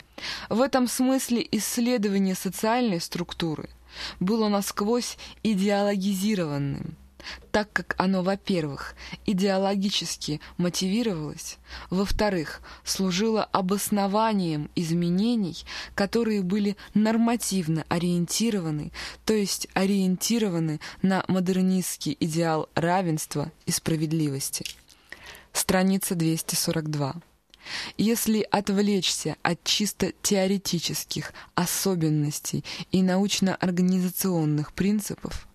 В этом смысле исследование социальной структуры было насквозь идеологизированным так как оно, во-первых, идеологически мотивировалось, во-вторых, служило обоснованием изменений, которые были нормативно ориентированы, то есть ориентированы на модернистский идеал равенства и справедливости. Страница 242. Если отвлечься от чисто теоретических особенностей и научно-организационных принципов,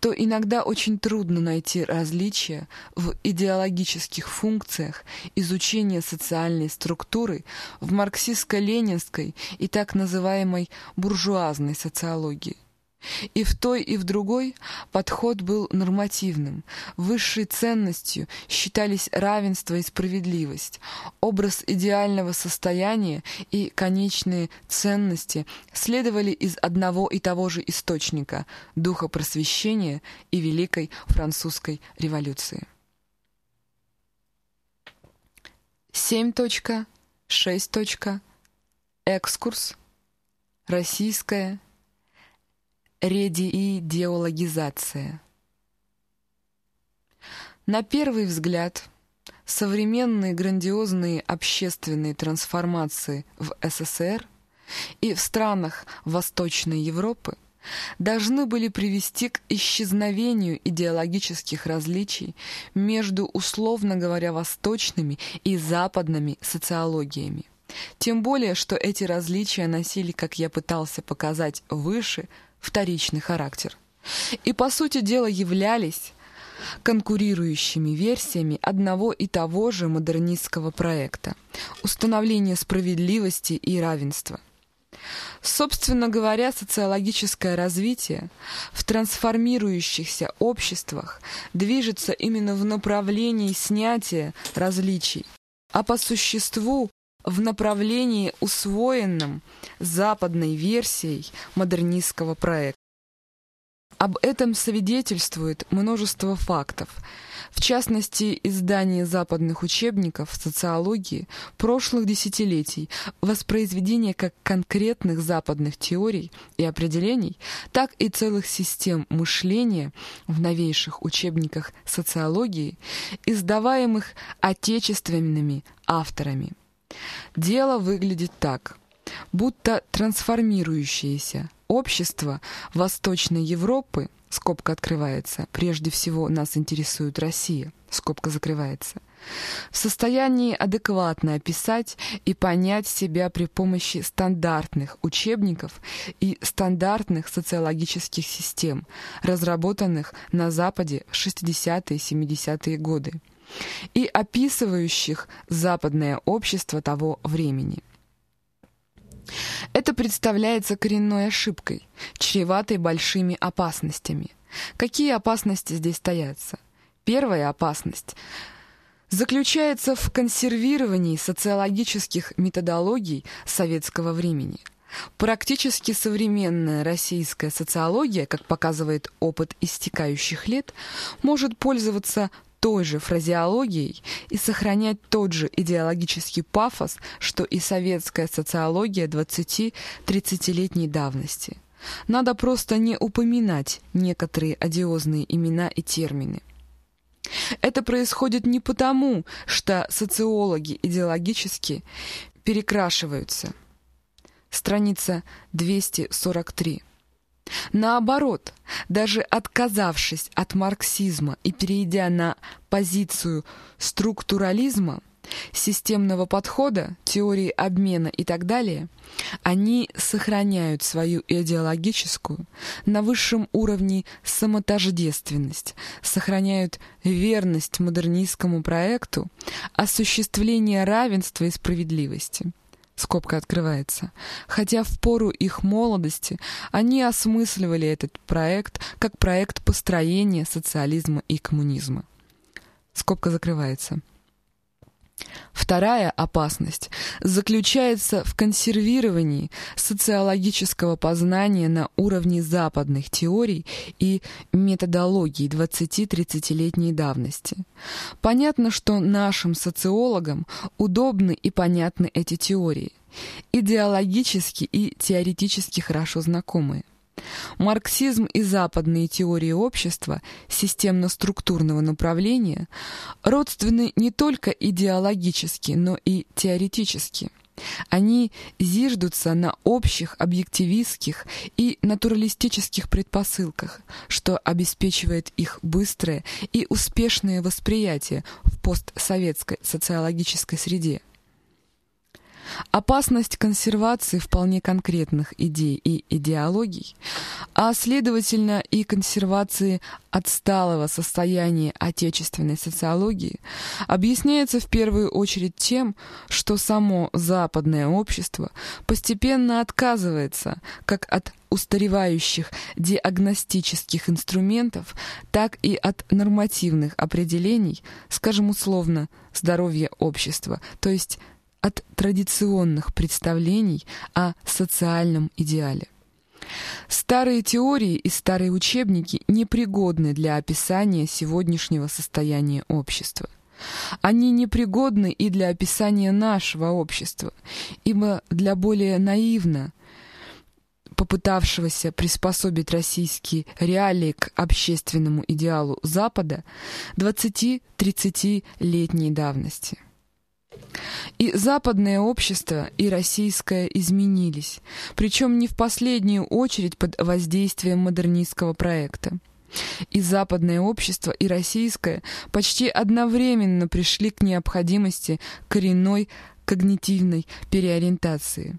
то иногда очень трудно найти различия в идеологических функциях изучения социальной структуры в марксистско-ленинской и так называемой буржуазной социологии. И в той, и в другой подход был нормативным. Высшей ценностью считались равенство и справедливость. Образ идеального состояния и конечные ценности следовали из одного и того же источника – духа просвещения и Великой Французской революции. 7.6. Экскурс. Российская Редиидеологизация. На первый взгляд, современные грандиозные общественные трансформации в СССР и в странах Восточной Европы должны были привести к исчезновению идеологических различий между, условно говоря, восточными и западными социологиями. Тем более, что эти различия носили, как я пытался показать выше, вторичный характер. И, по сути дела, являлись конкурирующими версиями одного и того же модернистского проекта – установления справедливости и равенства. Собственно говоря, социологическое развитие в трансформирующихся обществах движется именно в направлении снятия различий, а по существу в направлении, усвоенном западной версией модернистского проекта. Об этом свидетельствует множество фактов, в частности, издание западных учебников социологии прошлых десятилетий, воспроизведение как конкретных западных теорий и определений, так и целых систем мышления в новейших учебниках социологии, издаваемых отечественными авторами. Дело выглядит так, будто трансформирующееся общество Восточной Европы, скобка открывается, прежде всего нас интересует Россия, скобка закрывается, в состоянии адекватно описать и понять себя при помощи стандартных учебников и стандартных социологических систем, разработанных на Западе в 60-е и 70-е годы и описывающих западное общество того времени. Это представляется коренной ошибкой, чреватой большими опасностями. Какие опасности здесь стоятся? Первая опасность заключается в консервировании социологических методологий советского времени. Практически современная российская социология, как показывает опыт истекающих лет, может пользоваться той же фразеологией и сохранять тот же идеологический пафос, что и советская социология 20-30-летней давности. Надо просто не упоминать некоторые одиозные имена и термины. Это происходит не потому, что социологи идеологически перекрашиваются. Страница 243. Наоборот, даже отказавшись от марксизма и перейдя на позицию структурализма, системного подхода, теории обмена и так далее, они сохраняют свою идеологическую, на высшем уровне самотождественность, сохраняют верность модернистскому проекту осуществления равенства и справедливости скобка открывается. Хотя в пору их молодости они осмысливали этот проект как проект построения социализма и коммунизма. Скобка закрывается. Вторая опасность заключается в консервировании социологического познания на уровне западных теорий и методологий 20-30-летней давности. Понятно, что нашим социологам удобны и понятны эти теории, идеологически и теоретически хорошо знакомые. Марксизм и западные теории общества системно-структурного направления родственны не только идеологически, но и теоретически. Они зиждутся на общих объективистских и натуралистических предпосылках, что обеспечивает их быстрое и успешное восприятие в постсоветской социологической среде. Опасность консервации вполне конкретных идей и идеологий, а следовательно и консервации отсталого состояния отечественной социологии, объясняется в первую очередь тем, что само западное общество постепенно отказывается как от устаревающих диагностических инструментов, так и от нормативных определений, скажем условно, здоровья общества, то есть от традиционных представлений о социальном идеале. Старые теории и старые учебники непригодны для описания сегодняшнего состояния общества. Они непригодны и для описания нашего общества, ибо для более наивно попытавшегося приспособить российские реалии к общественному идеалу Запада 20-30-летней давности. И западное общество, и российское изменились, причем не в последнюю очередь под воздействием модернистского проекта. И западное общество, и российское почти одновременно пришли к необходимости коренной когнитивной переориентации.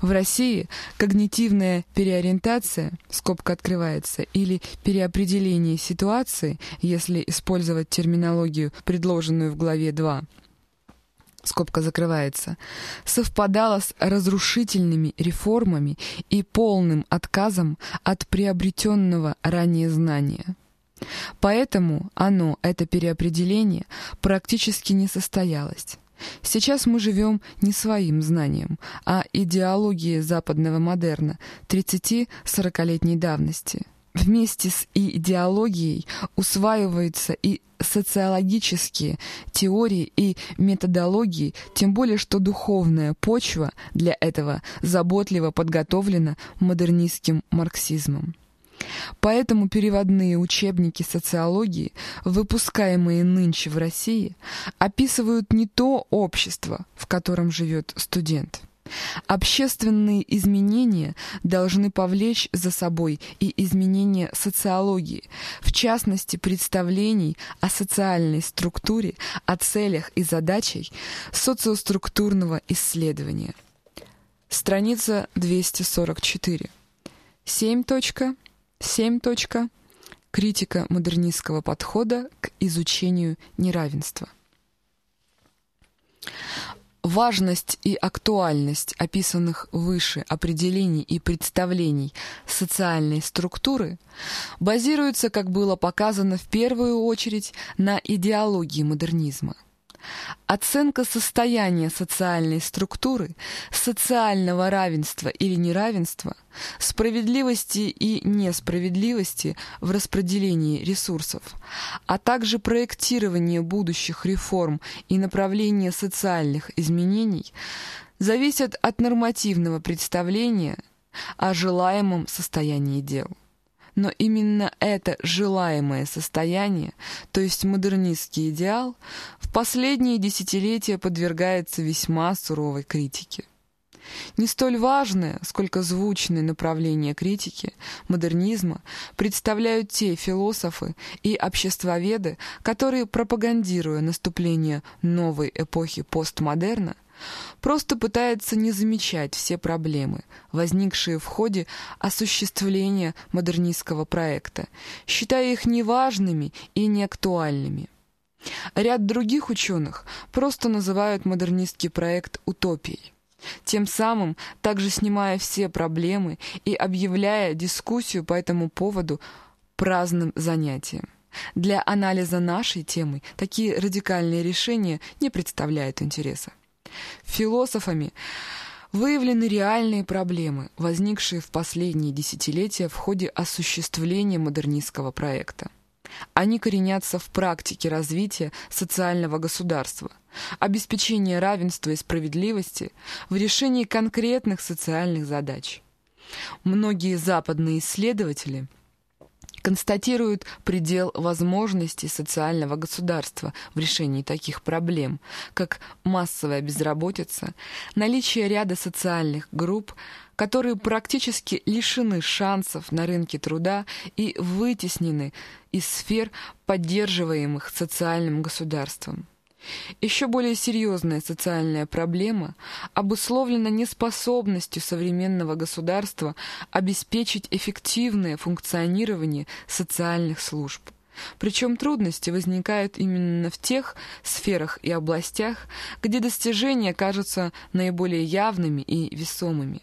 В России когнитивная переориентация, скобка открывается, или переопределение ситуации, если использовать терминологию, предложенную в главе 2, скобка закрывается, совпадало с разрушительными реформами и полным отказом от приобретенного ранее знания. Поэтому оно, это переопределение, практически не состоялось. Сейчас мы живем не своим знанием, а идеологией западного модерна 30-40-летней давности – Вместе с идеологией усваиваются и социологические теории и методологии, тем более что духовная почва для этого заботливо подготовлена модернистским марксизмом. Поэтому переводные учебники социологии, выпускаемые нынче в России, описывают не то общество, в котором живет студент – Общественные изменения должны повлечь за собой и изменения социологии, в частности представлений о социальной структуре, о целях и задачах социоструктурного исследования. Страница 244. 7.7. Критика модернистского подхода к изучению неравенства. Важность и актуальность описанных выше определений и представлений социальной структуры базируются, как было показано в первую очередь, на идеологии модернизма – Оценка состояния социальной структуры, социального равенства или неравенства, справедливости и несправедливости в распределении ресурсов, а также проектирование будущих реформ и направления социальных изменений зависят от нормативного представления о желаемом состоянии дел. Но именно это желаемое состояние, то есть модернистский идеал, в последние десятилетия подвергается весьма суровой критике. Не столь важное, сколько звучное направление критики, модернизма, представляют те философы и обществоведы, которые, пропагандируя наступление новой эпохи постмодерна, просто пытается не замечать все проблемы, возникшие в ходе осуществления модернистского проекта, считая их неважными и неактуальными. Ряд других ученых просто называют модернистский проект утопией, тем самым также снимая все проблемы и объявляя дискуссию по этому поводу праздным занятием. Для анализа нашей темы такие радикальные решения не представляют интереса. Философами выявлены реальные проблемы, возникшие в последние десятилетия в ходе осуществления модернистского проекта. Они коренятся в практике развития социального государства, обеспечения равенства и справедливости в решении конкретных социальных задач. Многие западные исследователи – констатируют предел возможностей социального государства в решении таких проблем, как массовая безработица, наличие ряда социальных групп, которые практически лишены шансов на рынке труда и вытеснены из сфер, поддерживаемых социальным государством. Еще более серьезная социальная проблема обусловлена неспособностью современного государства обеспечить эффективное функционирование социальных служб. Причем трудности возникают именно в тех сферах и областях, где достижения кажутся наиболее явными и весомыми.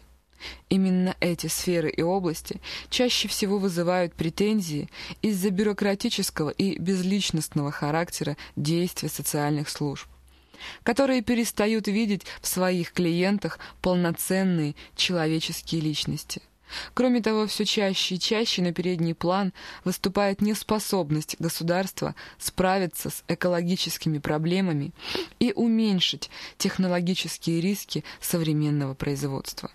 Именно эти сферы и области чаще всего вызывают претензии из-за бюрократического и безличностного характера действия социальных служб, которые перестают видеть в своих клиентах полноценные человеческие личности. Кроме того, все чаще и чаще на передний план выступает неспособность государства справиться с экологическими проблемами и уменьшить технологические риски современного производства.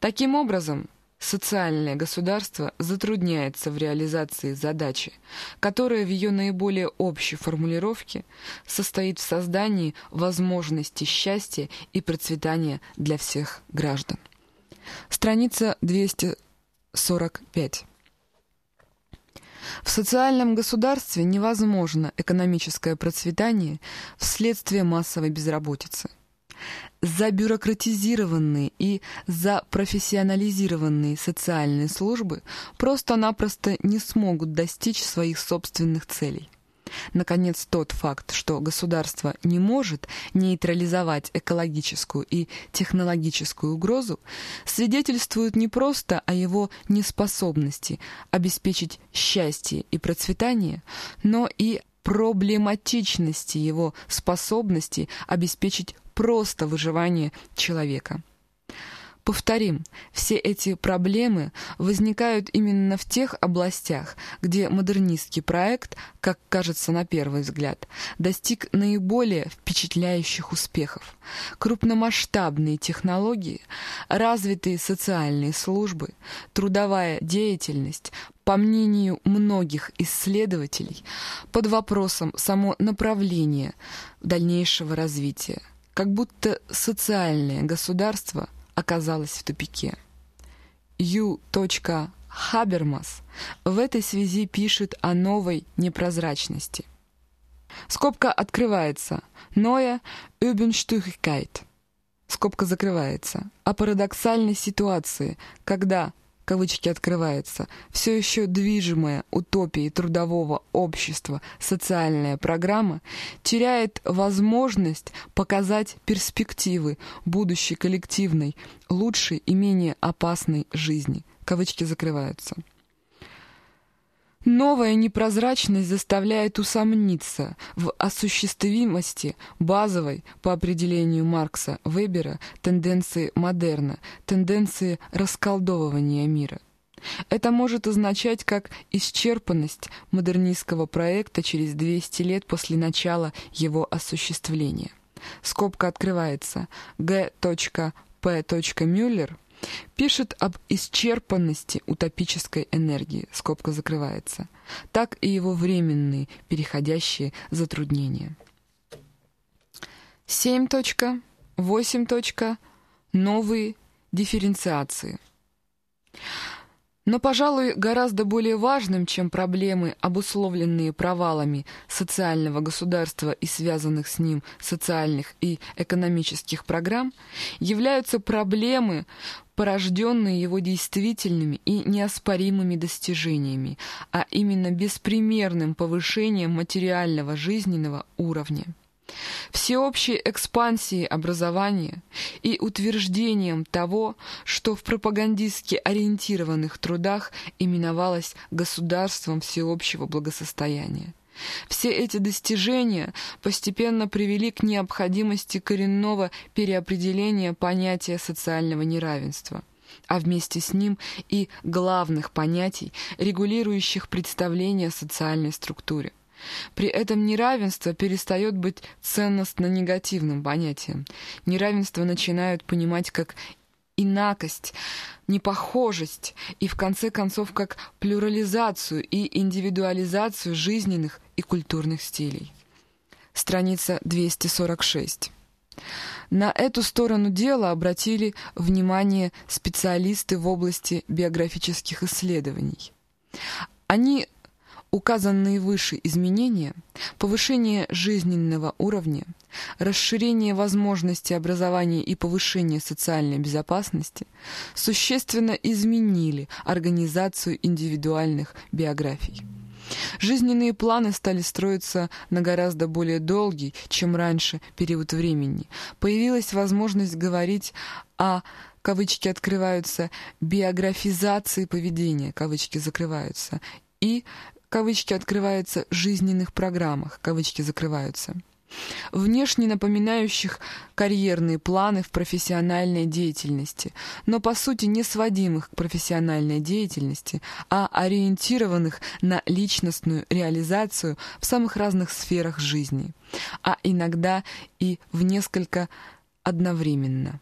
Таким образом, социальное государство затрудняется в реализации задачи, которая в ее наиболее общей формулировке состоит в создании возможности счастья и процветания для всех граждан. Страница 245. В социальном государстве невозможно экономическое процветание вследствие массовой безработицы забюрократизированные и запрофессионализированные социальные службы просто-напросто не смогут достичь своих собственных целей. Наконец, тот факт, что государство не может нейтрализовать экологическую и технологическую угрозу, свидетельствует не просто о его неспособности обеспечить счастье и процветание, но и проблематичности его способности обеспечить просто выживание человека. Повторим, все эти проблемы возникают именно в тех областях, где модернистский проект, как кажется на первый взгляд, достиг наиболее впечатляющих успехов. Крупномасштабные технологии, развитые социальные службы, трудовая деятельность, по мнению многих исследователей, под вопросом само направление дальнейшего развития – как будто социальное государство оказалось в тупике. Ю. Хабермас в этой связи пишет о новой непрозрачности. Скобка открывается. Neue Übenstückigkeit. Скобка закрывается. О парадоксальной ситуации, когда кавычки открывается, все еще движимая утопией трудового общества социальная программа теряет возможность показать перспективы будущей коллективной, лучшей и менее опасной жизни. Кавычки закрываются. Новая непрозрачность заставляет усомниться в осуществимости базовой, по определению Маркса Вебера, тенденции модерна, тенденции расколдовывания мира. Это может означать как исчерпанность модернистского проекта через 200 лет после начала его осуществления. Скобка открывается. Г. П. Мюллер Пишет об исчерпанности утопической энергии, скобка закрывается, так и его временные переходящие затруднения. 7. 8. Новые дифференциации. Но, пожалуй, гораздо более важным, чем проблемы, обусловленные провалами социального государства и связанных с ним социальных и экономических программ, являются проблемы, порожденные его действительными и неоспоримыми достижениями, а именно беспримерным повышением материального жизненного уровня. Всеобщей экспансией образования и утверждением того, что в пропагандистски ориентированных трудах именовалось государством всеобщего благосостояния. Все эти достижения постепенно привели к необходимости коренного переопределения понятия социального неравенства – а вместе с ним и главных понятий, регулирующих представление о социальной структуре. При этом неравенство перестает быть ценностно-негативным понятием. Неравенство начинают понимать как инакость, непохожесть и, в конце концов, как плюрализацию и индивидуализацию жизненных и культурных стилей. Страница 246. На эту сторону дела обратили внимание специалисты в области биографических исследований. Они указанные выше изменения, повышение жизненного уровня, расширение возможностей образования и повышение социальной безопасности существенно изменили организацию индивидуальных биографий. Жизненные планы стали строиться на гораздо более долгий, чем раньше, период времени. Появилась возможность говорить о кавычки открываются, биографизации поведения, кавычки закрываются, и кавычки открываются, жизненных программах, кавычки закрываются внешне напоминающих карьерные планы в профессиональной деятельности, но по сути не сводимых к профессиональной деятельности, а ориентированных на личностную реализацию в самых разных сферах жизни, а иногда и в несколько одновременно.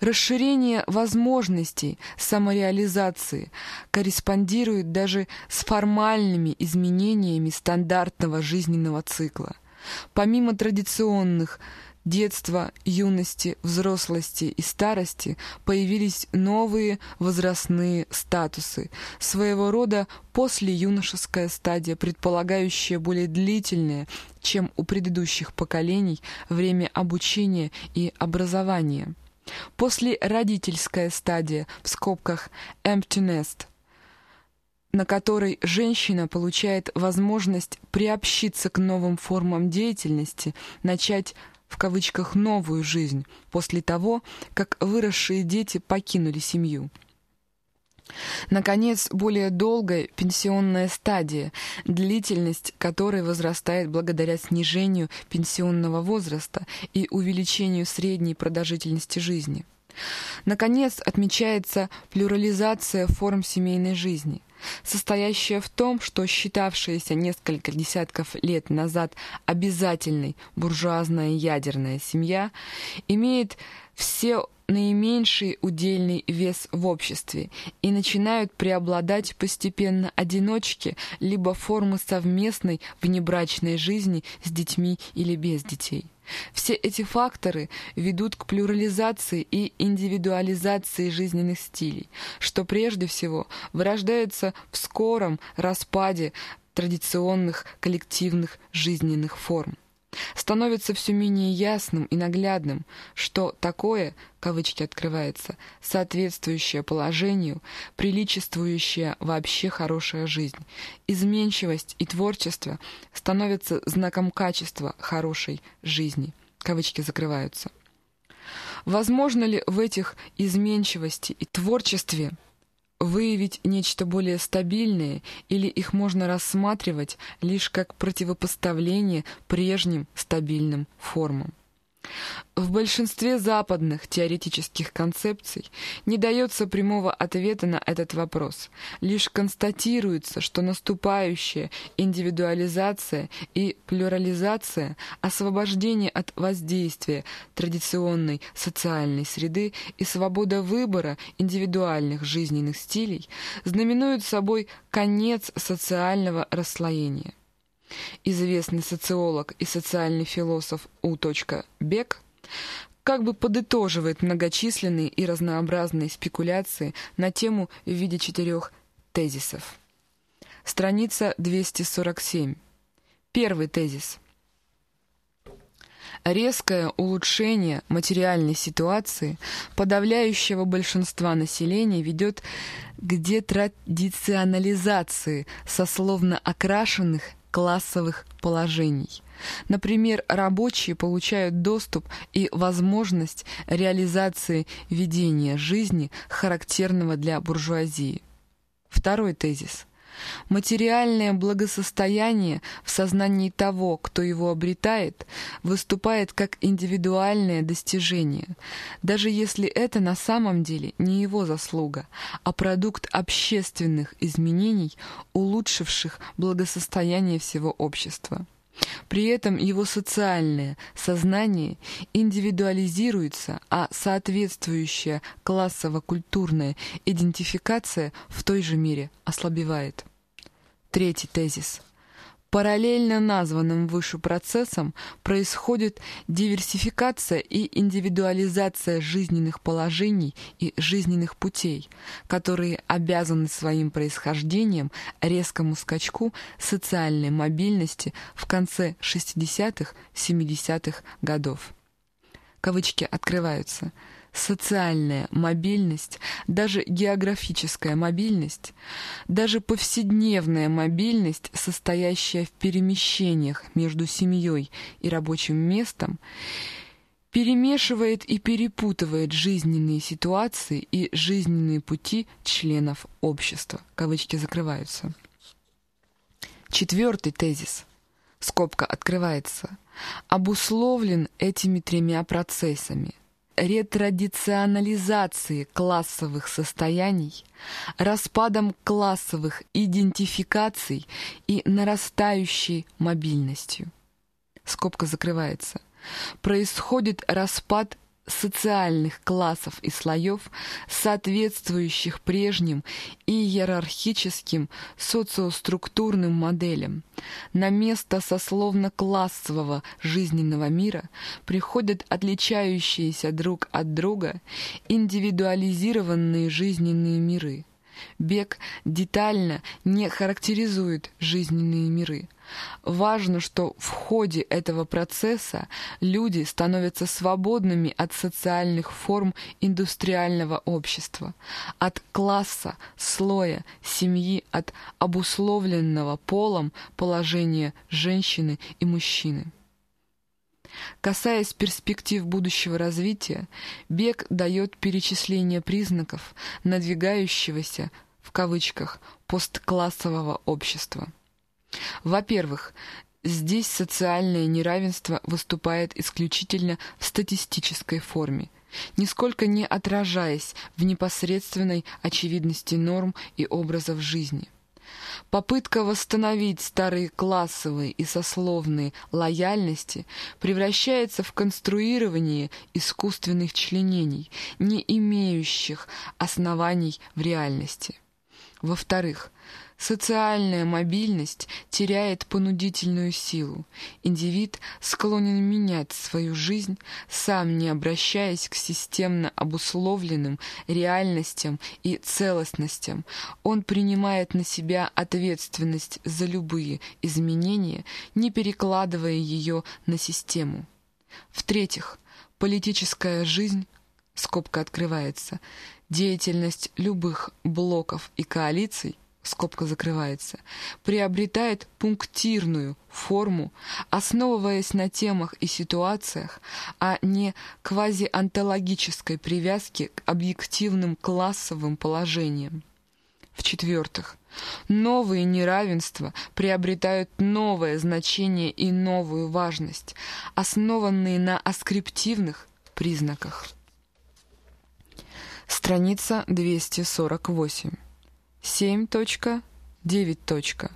Расширение возможностей самореализации корреспондирует даже с формальными изменениями стандартного жизненного цикла – Помимо традиционных детства, юности, взрослости и старости появились новые возрастные статусы, своего рода после-юношеская стадия, предполагающая более длительное, чем у предыдущих поколений, время обучения и образования. После родительская стадия, в скобках «empty nest», на которой женщина получает возможность приобщиться к новым формам деятельности, начать в кавычках «новую жизнь» после того, как выросшие дети покинули семью. Наконец, более долгая пенсионная стадия, длительность которой возрастает благодаря снижению пенсионного возраста и увеличению средней продолжительности жизни. Наконец, отмечается плюрализация форм семейной жизни состоящая в том, что считавшаяся несколько десятков лет назад обязательной буржуазная ядерная семья имеет все наименьший удельный вес в обществе и начинают преобладать постепенно одиночки либо формы совместной внебрачной жизни с детьми или без детей. Все эти факторы ведут к плюрализации и индивидуализации жизненных стилей, что прежде всего вырождается в скором распаде традиционных коллективных жизненных форм. Становится все менее ясным и наглядным, что такое, кавычки открывается, соответствующее положению, приличествующая вообще хорошая жизнь. Изменчивость и творчество становятся знаком качества хорошей жизни. Кавычки закрываются. Возможно ли в этих изменчивости и творчестве – выявить нечто более стабильное или их можно рассматривать лишь как противопоставление прежним стабильным формам. В большинстве западных теоретических концепций не дается прямого ответа на этот вопрос. Лишь констатируется, что наступающая индивидуализация и плюрализация, освобождение от воздействия традиционной социальной среды и свобода выбора индивидуальных жизненных стилей знаменуют собой конец социального расслоения. Известный социолог и социальный философ У. Бек как бы подытоживает многочисленные и разнообразные спекуляции на тему в виде четырех тезисов. Страница 247. Первый тезис. Резкое улучшение материальной ситуации подавляющего большинства населения ведет к детрадиционализации сословно окрашенных классовых положений. Например, рабочие получают доступ и возможность реализации ведения жизни, характерного для буржуазии. Второй тезис. Материальное благосостояние в сознании того, кто его обретает, выступает как индивидуальное достижение, даже если это на самом деле не его заслуга, а продукт общественных изменений, улучшивших благосостояние всего общества. При этом его социальное сознание индивидуализируется, а соответствующая классово-культурная идентификация в той же мере ослабевает. Третий тезис. Параллельно названным выше процессам происходит диверсификация и индивидуализация жизненных положений и жизненных путей, которые обязаны своим происхождением резкому скачку социальной мобильности в конце 60-70-х годов. Кавычки открываются – социальная мобильность, даже географическая мобильность, даже повседневная мобильность, состоящая в перемещениях между семьей и рабочим местом, перемешивает и перепутывает жизненные ситуации и жизненные пути членов общества. Кавычки закрываются. Четвертый тезис. Скобка открывается. Обусловлен этими тремя процессами – ретрадиционализации классовых состояний, распадом классовых идентификаций и нарастающей мобильностью. Скобка закрывается. Происходит распад социальных классов и слоев, соответствующих прежним иерархическим социоструктурным моделям. На место сословно-классового жизненного мира приходят отличающиеся друг от друга индивидуализированные жизненные миры. Бег детально не характеризует жизненные миры. Важно, что в ходе этого процесса люди становятся свободными от социальных форм индустриального общества, от класса, слоя, семьи, от обусловленного полом положения женщины и мужчины. Касаясь перспектив будущего развития, Бек дает перечисление признаков надвигающегося, в кавычках, постклассового общества. Во-первых, здесь социальное неравенство выступает исключительно в статистической форме, нисколько не отражаясь в непосредственной очевидности норм и образов жизни. Попытка восстановить старые классовые и сословные лояльности превращается в конструирование искусственных членений, не имеющих оснований в реальности. Во-вторых, Социальная мобильность теряет понудительную силу. Индивид склонен менять свою жизнь, сам не обращаясь к системно обусловленным реальностям и целостностям. Он принимает на себя ответственность за любые изменения, не перекладывая ее на систему. В-третьих, политическая жизнь скобка открывается, деятельность любых блоков и коалиций скобка закрывается, приобретает пунктирную форму, основываясь на темах и ситуациях, а не квазионтологической привязке к объективным классовым положениям. В-четвертых, новые неравенства приобретают новое значение и новую важность, основанные на аскриптивных признаках. Страница 248. 7.9.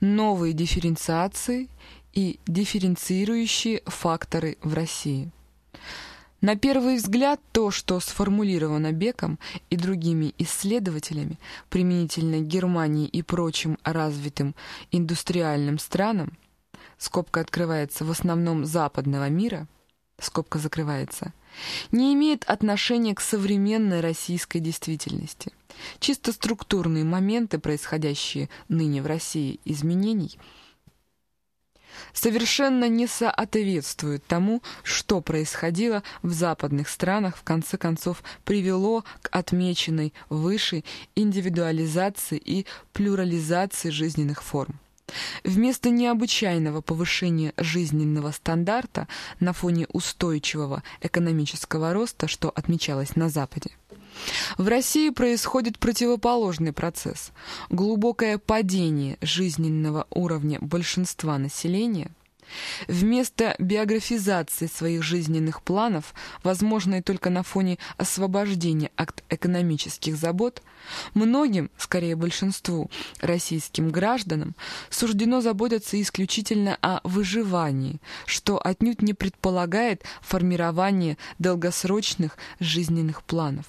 Новые дифференциации и дифференцирующие факторы в России. На первый взгляд, то, что сформулировано Беком и другими исследователями применительно Германии и прочим развитым индустриальным странам, скобка открывается в основном западного мира, скобка закрывается, не имеет отношения к современной российской действительности. Чисто структурные моменты, происходящие ныне в России изменений, совершенно не соответствуют тому, что происходило в западных странах, в конце концов привело к отмеченной выше индивидуализации и плюрализации жизненных форм. Вместо необычайного повышения жизненного стандарта на фоне устойчивого экономического роста, что отмечалось на Западе, в России происходит противоположный процесс. Глубокое падение жизненного уровня большинства населения Вместо биографизации своих жизненных планов, возможной только на фоне освобождения от экономических забот, многим, скорее большинству, российским гражданам суждено заботиться исключительно о выживании, что отнюдь не предполагает формирование долгосрочных жизненных планов.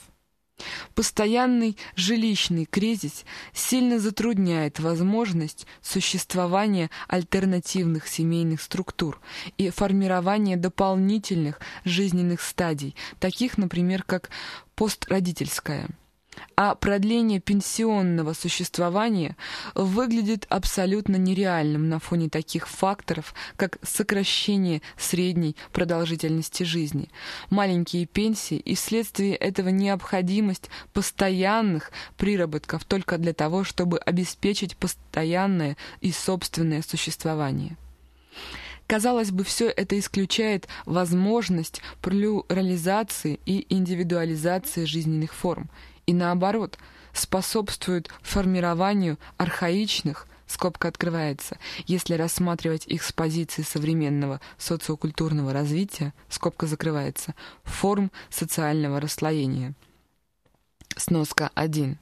Постоянный жилищный кризис сильно затрудняет возможность существования альтернативных семейных структур и формирования дополнительных жизненных стадий, таких, например, как постродительская а продление пенсионного существования выглядит абсолютно нереальным на фоне таких факторов, как сокращение средней продолжительности жизни, маленькие пенсии и вследствие этого необходимость постоянных приработков только для того, чтобы обеспечить постоянное и собственное существование. Казалось бы, все это исключает возможность плюрализации и индивидуализации жизненных форм – и наоборот, способствуют формированию архаичных, скобка открывается, если рассматривать их с позиции современного социокультурного развития, скобка закрывается, форм социального расслоения. Сноска 1.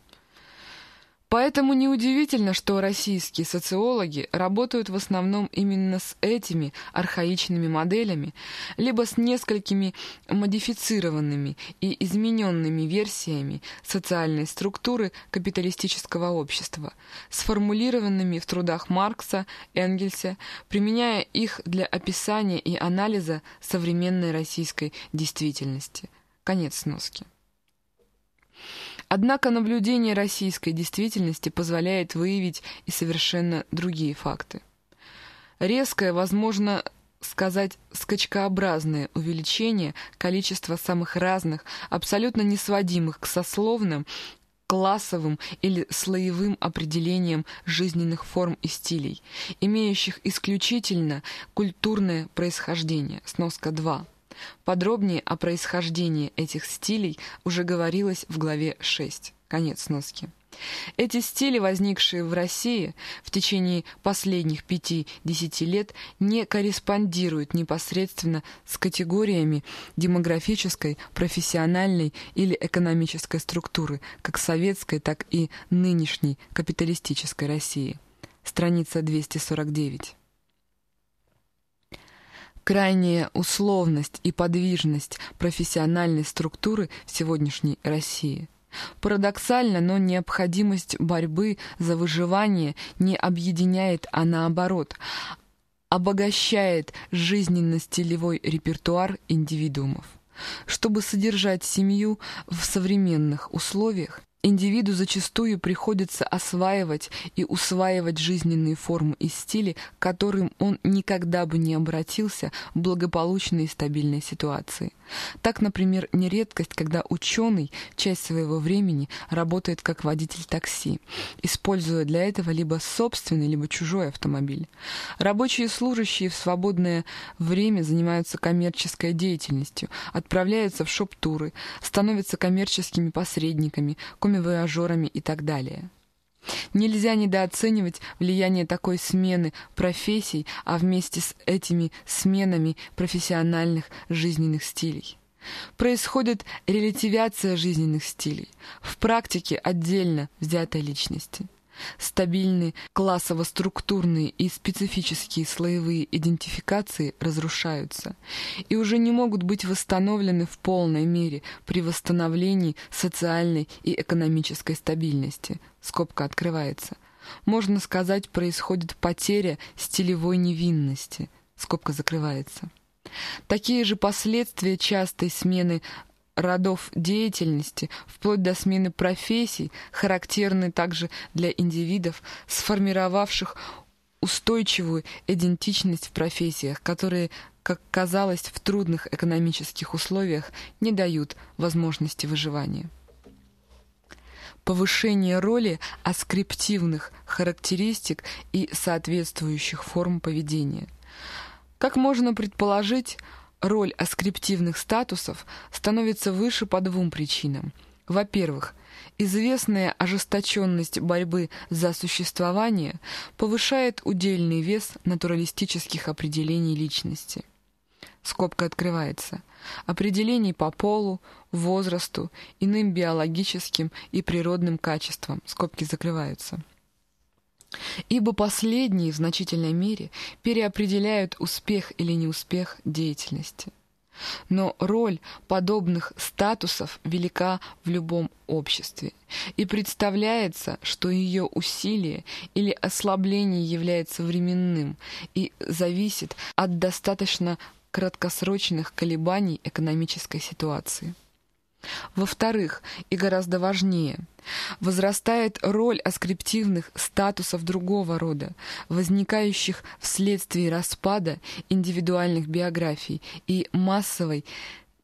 Поэтому неудивительно, что российские социологи работают в основном именно с этими архаичными моделями, либо с несколькими модифицированными и измененными версиями социальной структуры капиталистического общества, сформулированными в трудах Маркса, Энгельса, применяя их для описания и анализа современной российской действительности. Конец сноски. Однако наблюдение российской действительности позволяет выявить и совершенно другие факты. Резкое, возможно сказать, скачкообразное увеличение количества самых разных, абсолютно несводимых к сословным, классовым или слоевым определениям жизненных форм и стилей, имеющих исключительно культурное происхождение. Сноска 2. Подробнее о происхождении этих стилей уже говорилось в главе 6. Конец сноски. Эти стили, возникшие в России в течение последних пяти-десяти лет, не корреспондируют непосредственно с категориями демографической, профессиональной или экономической структуры как советской, так и нынешней капиталистической России. Страница 249. Крайняя условность и подвижность профессиональной структуры в сегодняшней России. Парадоксально, но необходимость борьбы за выживание не объединяет, а наоборот, обогащает жизненно-стилевой репертуар индивидуумов. Чтобы содержать семью в современных условиях, Индивиду зачастую приходится осваивать и усваивать жизненные формы и стили, к которым он никогда бы не обратился в благополучной и стабильной ситуации. Так, например, не редкость, когда ученый часть своего времени работает как водитель такси, используя для этого либо собственный, либо чужой автомобиль. Рабочие служащие в свободное время занимаются коммерческой деятельностью, отправляются в шоп-туры, становятся коммерческими посредниками, комивояжерами и так далее. Нельзя недооценивать влияние такой смены профессий, а вместе с этими сменами профессиональных жизненных стилей. Происходит релятивация жизненных стилей в практике отдельно взятой личности. Стабильные классово-структурные и специфические слоевые идентификации разрушаются и уже не могут быть восстановлены в полной мере при восстановлении социальной и экономической стабильности. Скобка открывается. Можно сказать, происходит потеря стилевой невинности. Скобка закрывается. Такие же последствия частой смены родов деятельности, вплоть до смены профессий, характерны также для индивидов, сформировавших устойчивую идентичность в профессиях, которые, как казалось, в трудных экономических условиях не дают возможности выживания. повышение роли аскриптивных характеристик и соответствующих форм поведения. Как можно предположить, роль аскриптивных статусов становится выше по двум причинам. Во-первых, известная ожесточенность борьбы за существование повышает удельный вес натуралистических определений личности. Скобка открывается. Определений по полу, возрасту, иным биологическим и природным качествам. Скобки закрываются ибо последние в значительной мере переопределяют успех или неуспех деятельности. Но роль подобных статусов велика в любом обществе, и представляется, что ее усилие или ослабление является временным и зависит от достаточно краткосрочных колебаний экономической ситуации. Во-вторых, и гораздо важнее, возрастает роль аскриптивных статусов другого рода, возникающих вследствие распада индивидуальных биографий и массовой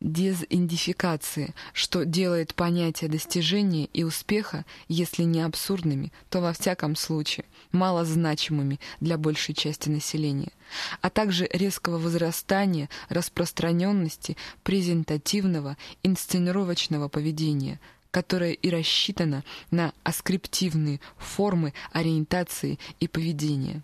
дезидентификации, что делает понятия достижения и успеха, если не абсурдными, то во всяком случае малозначимыми для большей части населения, а также резкого возрастания распространенности презентативного инсценировочного поведения, которое и рассчитано на аскриптивные формы ориентации и поведения.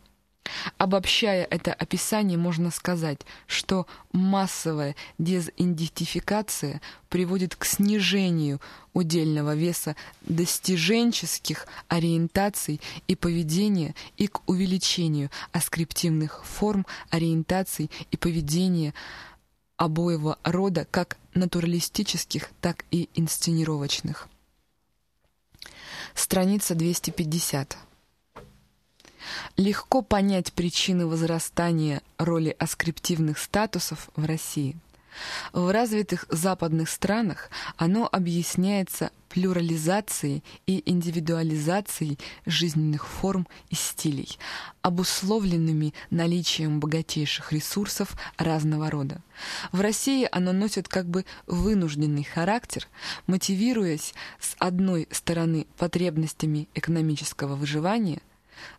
Обобщая это описание, можно сказать, что массовая дезидентификация приводит к снижению удельного веса достиженческих ориентаций и поведения и к увеличению аскриптивных форм ориентаций и поведения обоего рода, как натуралистических, так и инсценировочных. Страница 250. Легко понять причины возрастания роли аскриптивных статусов в России. В развитых западных странах оно объясняется плюрализацией и индивидуализацией жизненных форм и стилей, обусловленными наличием богатейших ресурсов разного рода. В России оно носит как бы вынужденный характер, мотивируясь с одной стороны потребностями экономического выживания,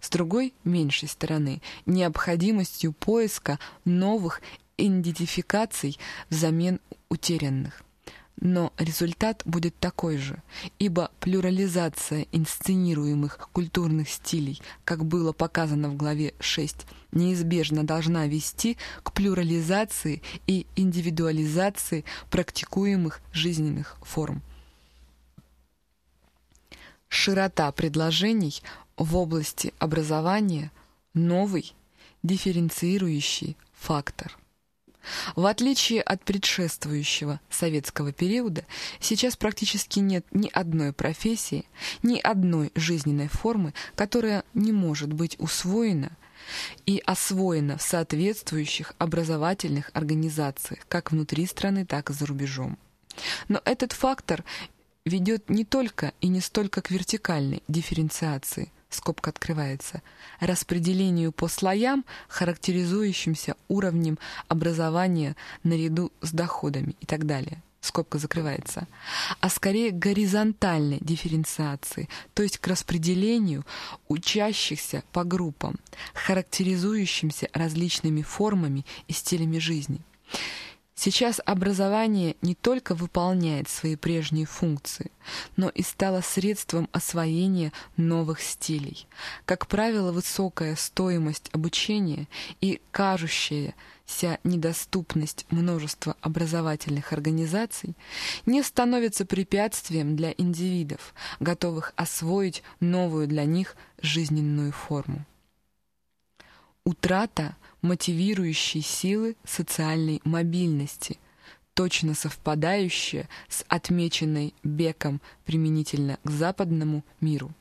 с другой, меньшей стороны, необходимостью поиска новых идентификаций взамен утерянных. Но результат будет такой же, ибо плюрализация инсценируемых культурных стилей, как было показано в главе 6, неизбежно должна вести к плюрализации и индивидуализации практикуемых жизненных форм. Широта предложений в области образования новый дифференцирующий фактор. В отличие от предшествующего советского периода, сейчас практически нет ни одной профессии, ни одной жизненной формы, которая не может быть усвоена и освоена в соответствующих образовательных организациях, как внутри страны, так и за рубежом. Но этот фактор ведет не только и не столько к вертикальной дифференциации – скобка открывается, распределению по слоям, характеризующимся уровнем образования наряду с доходами и так далее. Скобка закрывается, а скорее горизонтальной дифференциации, то есть к распределению учащихся по группам, характеризующимся различными формами и стилями жизни. Сейчас образование не только выполняет свои прежние функции, но и стало средством освоения новых стилей. Как правило, высокая стоимость обучения и кажущаяся недоступность множества образовательных организаций не становятся препятствием для индивидов, готовых освоить новую для них жизненную форму. Утрата мотивирующей силы социальной мобильности, точно совпадающая с отмеченной Беком применительно к западному миру.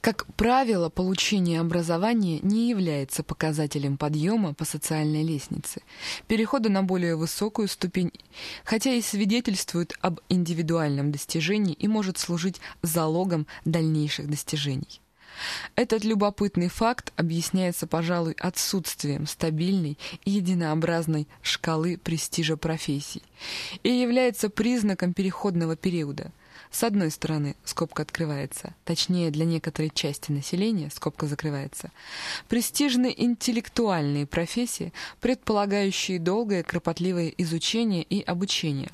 Как правило, получение образования не является показателем подъема по социальной лестнице, перехода на более высокую ступень, хотя и свидетельствует об индивидуальном достижении и может служить залогом дальнейших достижений. Этот любопытный факт объясняется, пожалуй, отсутствием стабильной и единообразной шкалы престижа профессий и является признаком переходного периода. С одной стороны, скобка открывается, точнее для некоторой части населения, скобка закрывается, престижны интеллектуальные профессии, предполагающие долгое кропотливое изучение и обучение.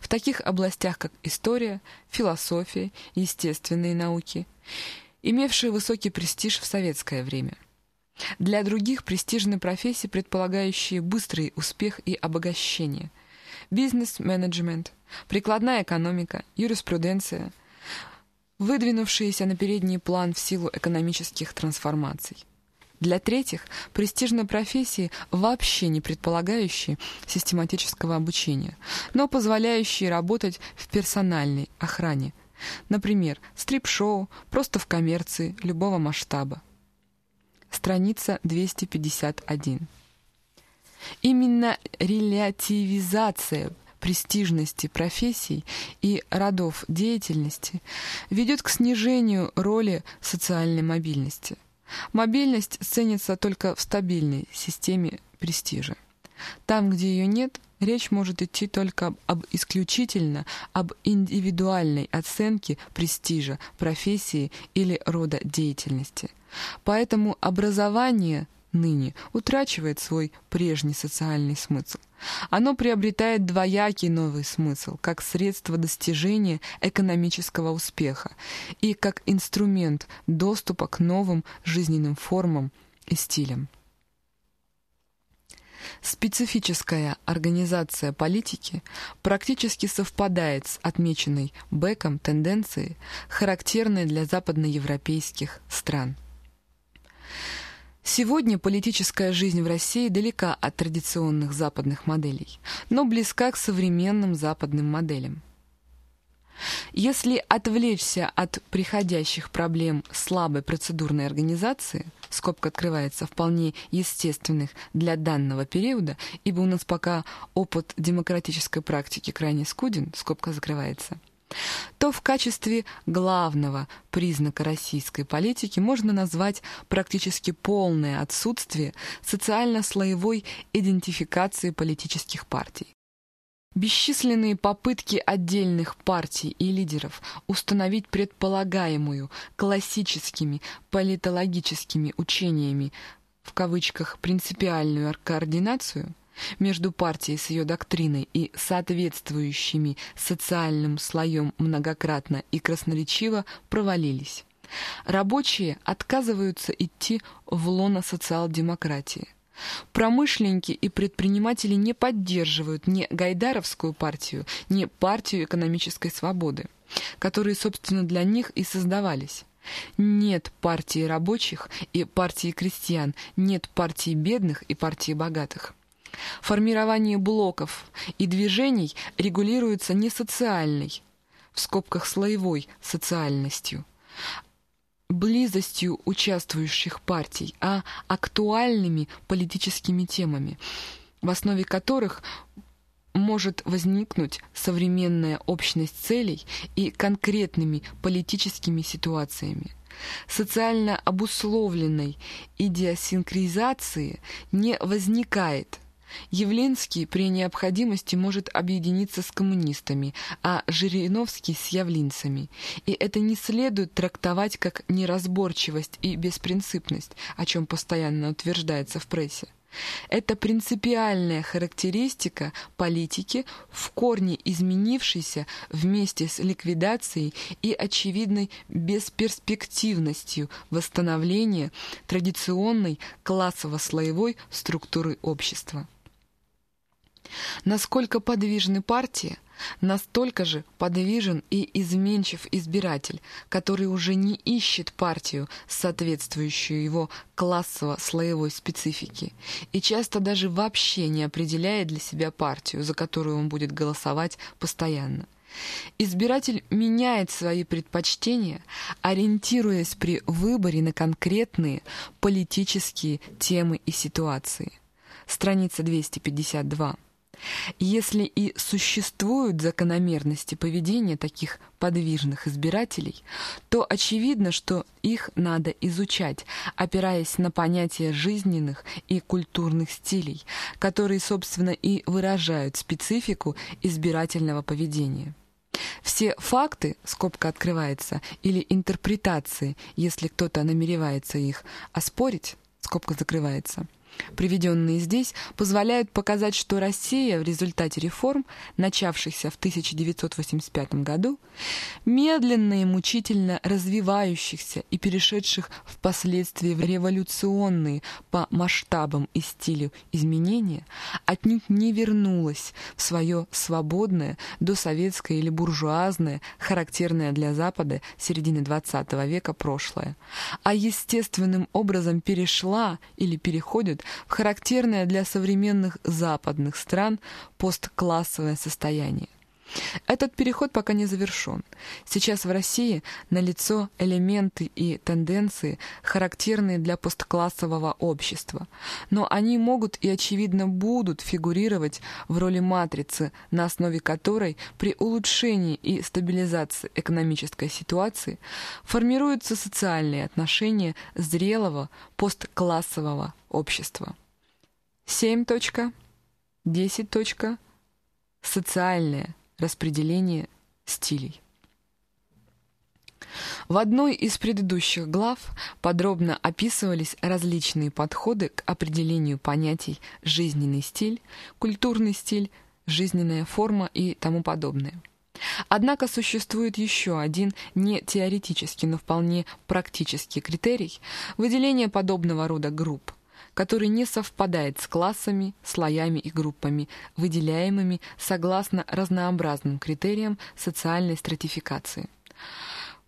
В таких областях, как история, философия, естественные науки, имевшие высокий престиж в советское время. Для других престижны профессии, предполагающие быстрый успех и обогащение. Бизнес-менеджмент, прикладная экономика, юриспруденция, выдвинувшиеся на передний план в силу экономических трансформаций. Для третьих – престижные профессии, вообще не предполагающие систематического обучения, но позволяющие работать в персональной охране. Например, стрип-шоу, просто в коммерции любого масштаба. Страница 251. Именно релятивизация престижности профессий и родов деятельности ведет к снижению роли социальной мобильности. Мобильность ценится только в стабильной системе престижа. Там, где ее нет, речь может идти только об исключительно об индивидуальной оценке престижа, профессии или рода деятельности. Поэтому образование ныне утрачивает свой прежний социальный смысл. Оно приобретает двоякий новый смысл, как средство достижения экономического успеха и как инструмент доступа к новым жизненным формам и стилям. Специфическая организация политики практически совпадает с отмеченной Беком тенденцией, характерной для западноевропейских стран. Сегодня политическая жизнь в России далека от традиционных западных моделей, но близка к современным западным моделям. Если отвлечься от приходящих проблем слабой процедурной организации, скобка открывается, вполне естественных для данного периода, ибо у нас пока опыт демократической практики крайне скуден, скобка закрывается – то в качестве главного признака российской политики можно назвать практически полное отсутствие социально-слоевой идентификации политических партий. Бесчисленные попытки отдельных партий и лидеров установить предполагаемую классическими политологическими учениями в кавычках принципиальную координацию – между партией с ее доктриной и соответствующими социальным слоем многократно и красноречиво провалились. Рабочие отказываются идти в лоно социал-демократии. Промышленники и предприниматели не поддерживают ни Гайдаровскую партию, ни партию экономической свободы, которые, собственно, для них и создавались. Нет партии рабочих и партии крестьян, нет партии бедных и партии богатых. Формирование блоков и движений регулируется не социальной, в скобках слоевой социальностью, близостью участвующих партий, а актуальными политическими темами, в основе которых может возникнуть современная общность целей и конкретными политическими ситуациями. Социально обусловленной идиосинкризации не возникает – Явленский при необходимости может объединиться с коммунистами, а Жириновский с явлинцами. И это не следует трактовать как неразборчивость и беспринципность, о чем постоянно утверждается в прессе. Это принципиальная характеристика политики, в корне изменившейся вместе с ликвидацией и очевидной бесперспективностью восстановления традиционной классово-слоевой структуры общества. Насколько подвижны партии, настолько же подвижен и изменчив избиратель, который уже не ищет партию, соответствующую его классово-слоевой специфике, и часто даже вообще не определяет для себя партию, за которую он будет голосовать постоянно. Избиратель меняет свои предпочтения, ориентируясь при выборе на конкретные политические темы и ситуации. Страница 252. Если и существуют закономерности поведения таких подвижных избирателей, то очевидно, что их надо изучать, опираясь на понятия жизненных и культурных стилей, которые, собственно, и выражают специфику избирательного поведения. Все факты, скобка открывается, или интерпретации, если кто-то намеревается их оспорить, скобка закрывается, приведенные здесь, позволяют показать, что Россия в результате реформ, начавшихся в 1985 году, медленно и мучительно развивающихся и перешедших впоследствии в революционные по масштабам и стилю изменения, отнюдь не вернулась в свое свободное, досоветское или буржуазное, характерное для Запада середины XX века прошлое, а естественным образом перешла или переходит в характерное для современных западных стран постклассовое состояние. Этот переход пока не завершен. Сейчас в России налицо элементы и тенденции, характерные для постклассового общества. Но они могут и, очевидно, будут фигурировать в роли матрицы, на основе которой при улучшении и стабилизации экономической ситуации формируются социальные отношения зрелого постклассового общества. 7.10. Социальное распределение стилей. В одной из предыдущих глав подробно описывались различные подходы к определению понятий «жизненный стиль», «культурный стиль», «жизненная форма» и тому подобное. Однако существует еще один не теоретический, но вполне практический критерий выделения подобного рода групп который не совпадает с классами, слоями и группами, выделяемыми согласно разнообразным критериям социальной стратификации.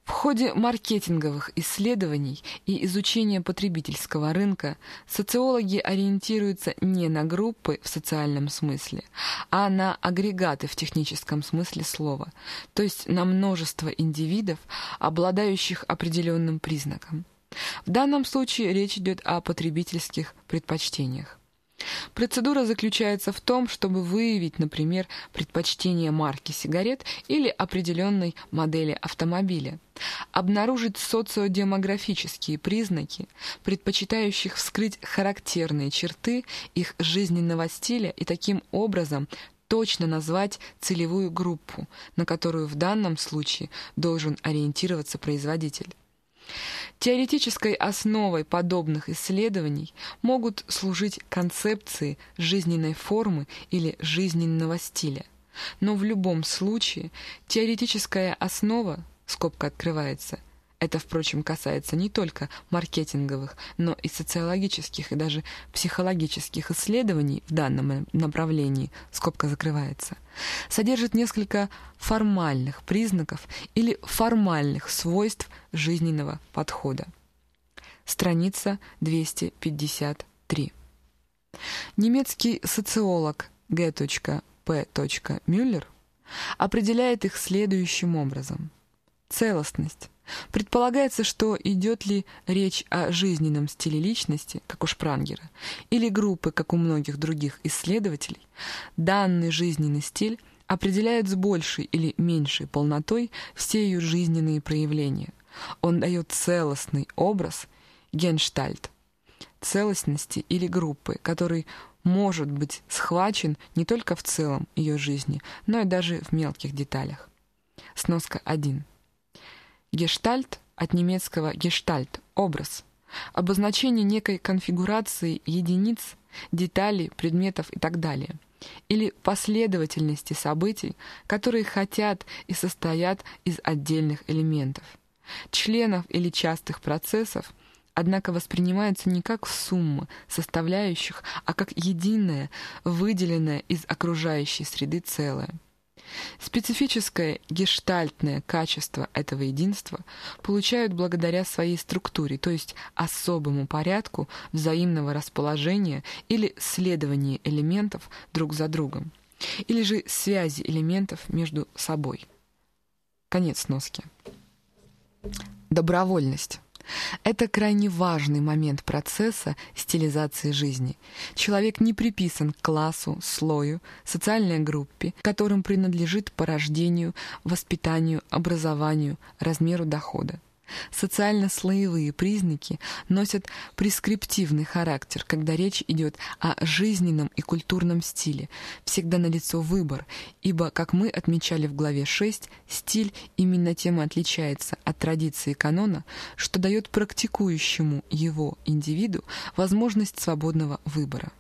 В ходе маркетинговых исследований и изучения потребительского рынка социологи ориентируются не на группы в социальном смысле, а на агрегаты в техническом смысле слова, то есть на множество индивидов, обладающих определенным признаком. В данном случае речь идет о потребительских предпочтениях. Процедура заключается в том, чтобы выявить, например, предпочтение марки сигарет или определенной модели автомобиля, обнаружить социодемографические признаки, предпочитающих вскрыть характерные черты их жизненного стиля и таким образом точно назвать целевую группу, на которую в данном случае должен ориентироваться производитель. Теоретической основой подобных исследований могут служить концепции жизненной формы или жизненного стиля. Но в любом случае теоретическая основа, скобка открывается, это, впрочем, касается не только маркетинговых, но и социологических и даже психологических исследований в данном направлении, скобка закрывается, содержит несколько формальных признаков или формальных свойств жизненного подхода. Страница 253. Немецкий социолог Г. П. Мюллер определяет их следующим образом. Целостность Предполагается, что идет ли речь о жизненном стиле личности, как у Шпрангера, или группы, как у многих других исследователей, данный жизненный стиль определяет с большей или меньшей полнотой все ее жизненные проявления. Он дает целостный образ, генштальт, целостности или группы, который может быть схвачен не только в целом ее жизни, но и даже в мелких деталях. Сноска 1. Гештальт от немецкого гештальт – образ, обозначение некой конфигурации единиц, деталей, предметов и так далее, или последовательности событий, которые хотят и состоят из отдельных элементов, членов или частых процессов, однако воспринимаются не как сумма составляющих, а как единое, выделенное из окружающей среды целое. Специфическое гештальтное качество этого единства получают благодаря своей структуре, то есть особому порядку взаимного расположения или следования элементов друг за другом, или же связи элементов между собой. Конец носки. Добровольность. Это крайне важный момент процесса стилизации жизни. Человек не приписан к классу, слою, социальной группе, которым принадлежит по рождению, воспитанию, образованию, размеру дохода. Социально-слоевые признаки носят прескриптивный характер, когда речь идет о жизненном и культурном стиле. Всегда налицо выбор, ибо, как мы отмечали в главе 6, стиль именно тем и отличается от традиции канона, что дает практикующему его индивиду возможность свободного выбора.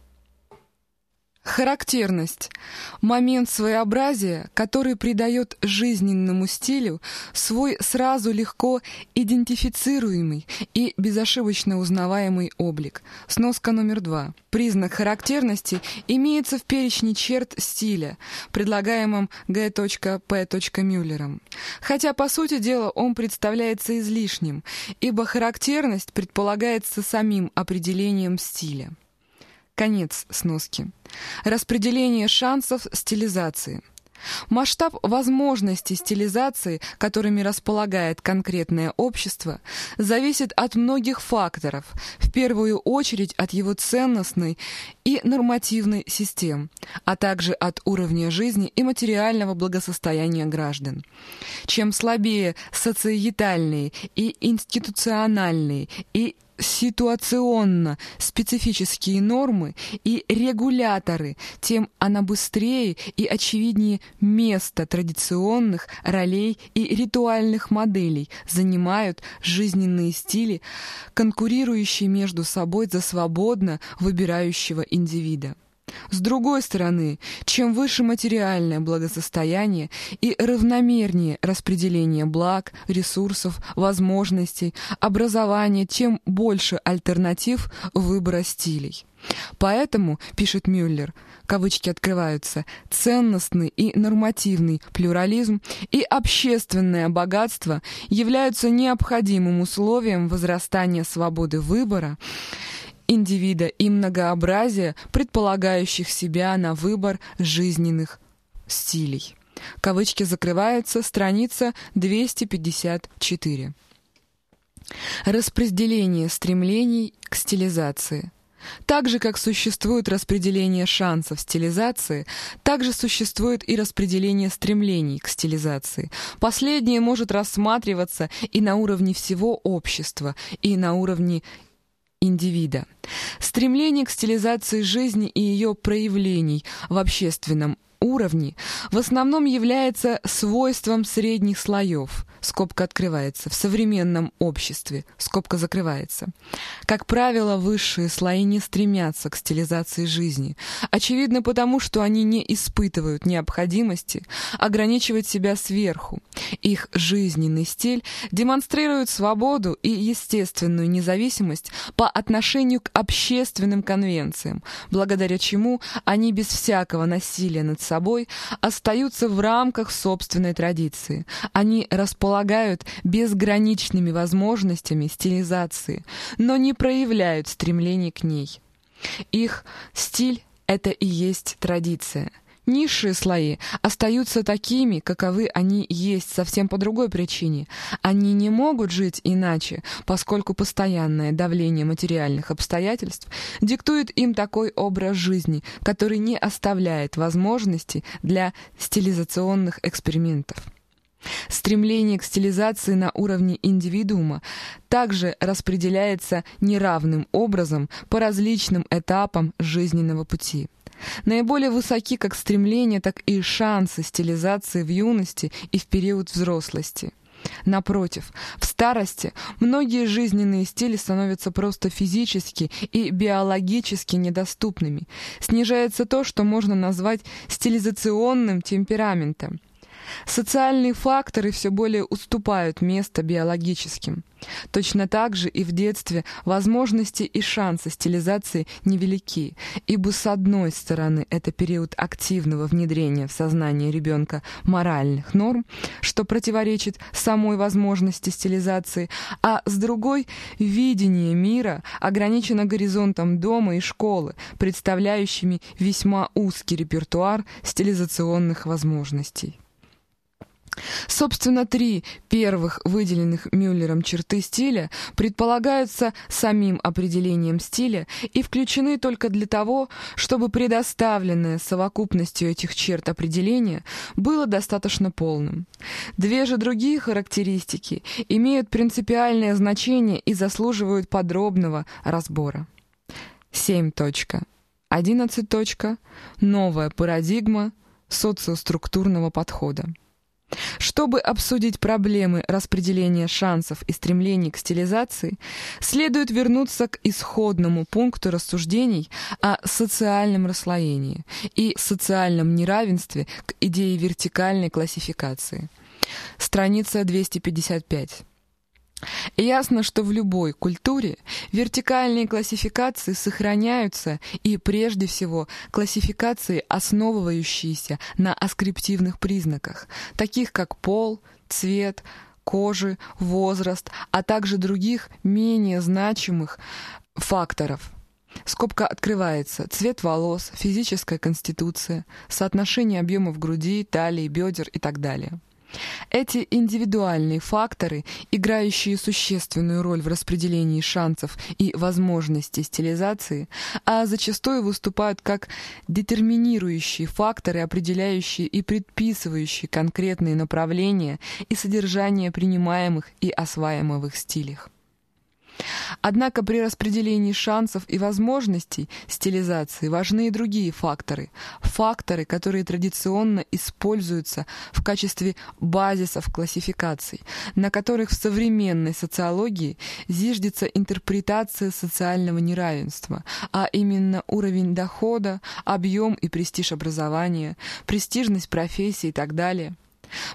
Характерность – момент своеобразия, который придает жизненному стилю свой сразу легко идентифицируемый и безошибочно узнаваемый облик. Сноска номер два. Признак характерности имеется в перечне черт стиля, предлагаемом Г.П. Мюллером. Хотя, по сути дела, он представляется излишним, ибо характерность предполагается самим определением стиля. Конец сноски. Распределение шансов стилизации. Масштаб возможностей стилизации, которыми располагает конкретное общество, зависит от многих факторов, в первую очередь от его ценностной и нормативной систем, а также от уровня жизни и материального благосостояния граждан. Чем слабее социетальные и институциональные и ситуационно специфические нормы и регуляторы, тем она быстрее и очевиднее место традиционных ролей и ритуальных моделей занимают жизненные стили, конкурирующие между собой за свободно выбирающего индивида. С другой стороны, чем выше материальное благосостояние и равномернее распределение благ, ресурсов, возможностей, образования, тем больше альтернатив выбора стилей. Поэтому, пишет Мюллер, кавычки открываются, ценностный и нормативный плюрализм и общественное богатство являются необходимым условием возрастания свободы выбора индивида и многообразия, предполагающих себя на выбор жизненных стилей. Кавычки закрываются, страница 254. Распределение стремлений к стилизации. Так же, как существует распределение шансов стилизации, так же существует и распределение стремлений к стилизации. Последнее может рассматриваться и на уровне всего общества, и на уровне индивида. Стремление к стилизации жизни и ее проявлений в общественном уровне в основном является свойством средних слоев, скобка открывается, в современном обществе, скобка закрывается. Как правило, высшие слои не стремятся к стилизации жизни, очевидно потому, что они не испытывают необходимости ограничивать себя сверху. Их жизненный стиль демонстрирует свободу и естественную независимость по отношению к общественным конвенциям, благодаря чему они без всякого насилия над собой остаются в рамках собственной традиции. Они располагают безграничными возможностями стилизации, но не проявляют стремления к ней. Их стиль — это и есть традиция — Низшие слои остаются такими, каковы они есть, совсем по другой причине. Они не могут жить иначе, поскольку постоянное давление материальных обстоятельств диктует им такой образ жизни, который не оставляет возможности для стилизационных экспериментов. Стремление к стилизации на уровне индивидуума также распределяется неравным образом по различным этапам жизненного пути. Наиболее высоки как стремления, так и шансы стилизации в юности и в период взрослости. Напротив, в старости многие жизненные стили становятся просто физически и биологически недоступными. Снижается то, что можно назвать стилизационным темпераментом. Социальные факторы все более уступают место биологическим. Точно так же и в детстве возможности и шансы стилизации невелики, ибо с одной стороны это период активного внедрения в сознание ребенка моральных норм, что противоречит самой возможности стилизации, а с другой — видение мира ограничено горизонтом дома и школы, представляющими весьма узкий репертуар стилизационных возможностей. Собственно, три первых выделенных Мюллером черты стиля предполагаются самим определением стиля и включены только для того, чтобы предоставленное совокупностью этих черт определение было достаточно полным. Две же другие характеристики имеют принципиальное значение и заслуживают подробного разбора. 7. 11. Новая парадигма социоструктурного подхода. Чтобы обсудить проблемы распределения шансов и стремлений к стилизации, следует вернуться к исходному пункту рассуждений о социальном расслоении и социальном неравенстве к идее вертикальной классификации. Страница 255. Ясно, что в любой культуре вертикальные классификации сохраняются и, прежде всего, классификации, основывающиеся на аскриптивных признаках, таких как пол, цвет, кожи, возраст, а также других менее значимых факторов. Скобка открывается. Цвет волос, физическая конституция, соотношение объемов груди, талии, бедер и так далее. Эти индивидуальные факторы, играющие существенную роль в распределении шансов и возможностей стилизации, а зачастую выступают как детерминирующие факторы, определяющие и предписывающие конкретные направления и содержание принимаемых и осваиваемых стилях. Однако при распределении шансов и возможностей стилизации важны и другие факторы. Факторы, которые традиционно используются в качестве базисов классификаций, на которых в современной социологии зиждется интерпретация социального неравенства, а именно уровень дохода, объем и престиж образования, престижность профессии и так далее –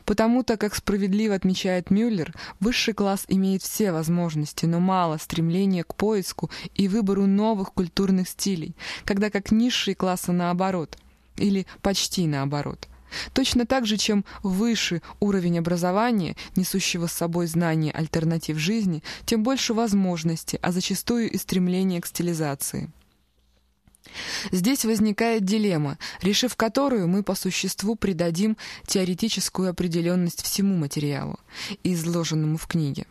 Потому-то, как справедливо отмечает Мюллер, высший класс имеет все возможности, но мало стремления к поиску и выбору новых культурных стилей, когда как низшие классы наоборот, или почти наоборот. Точно так же, чем выше уровень образования, несущего с собой знания альтернатив жизни, тем больше возможностей, а зачастую и стремления к стилизации. Здесь возникает дилемма, решив которую мы по существу придадим теоретическую определенность всему материалу, изложенному в книге.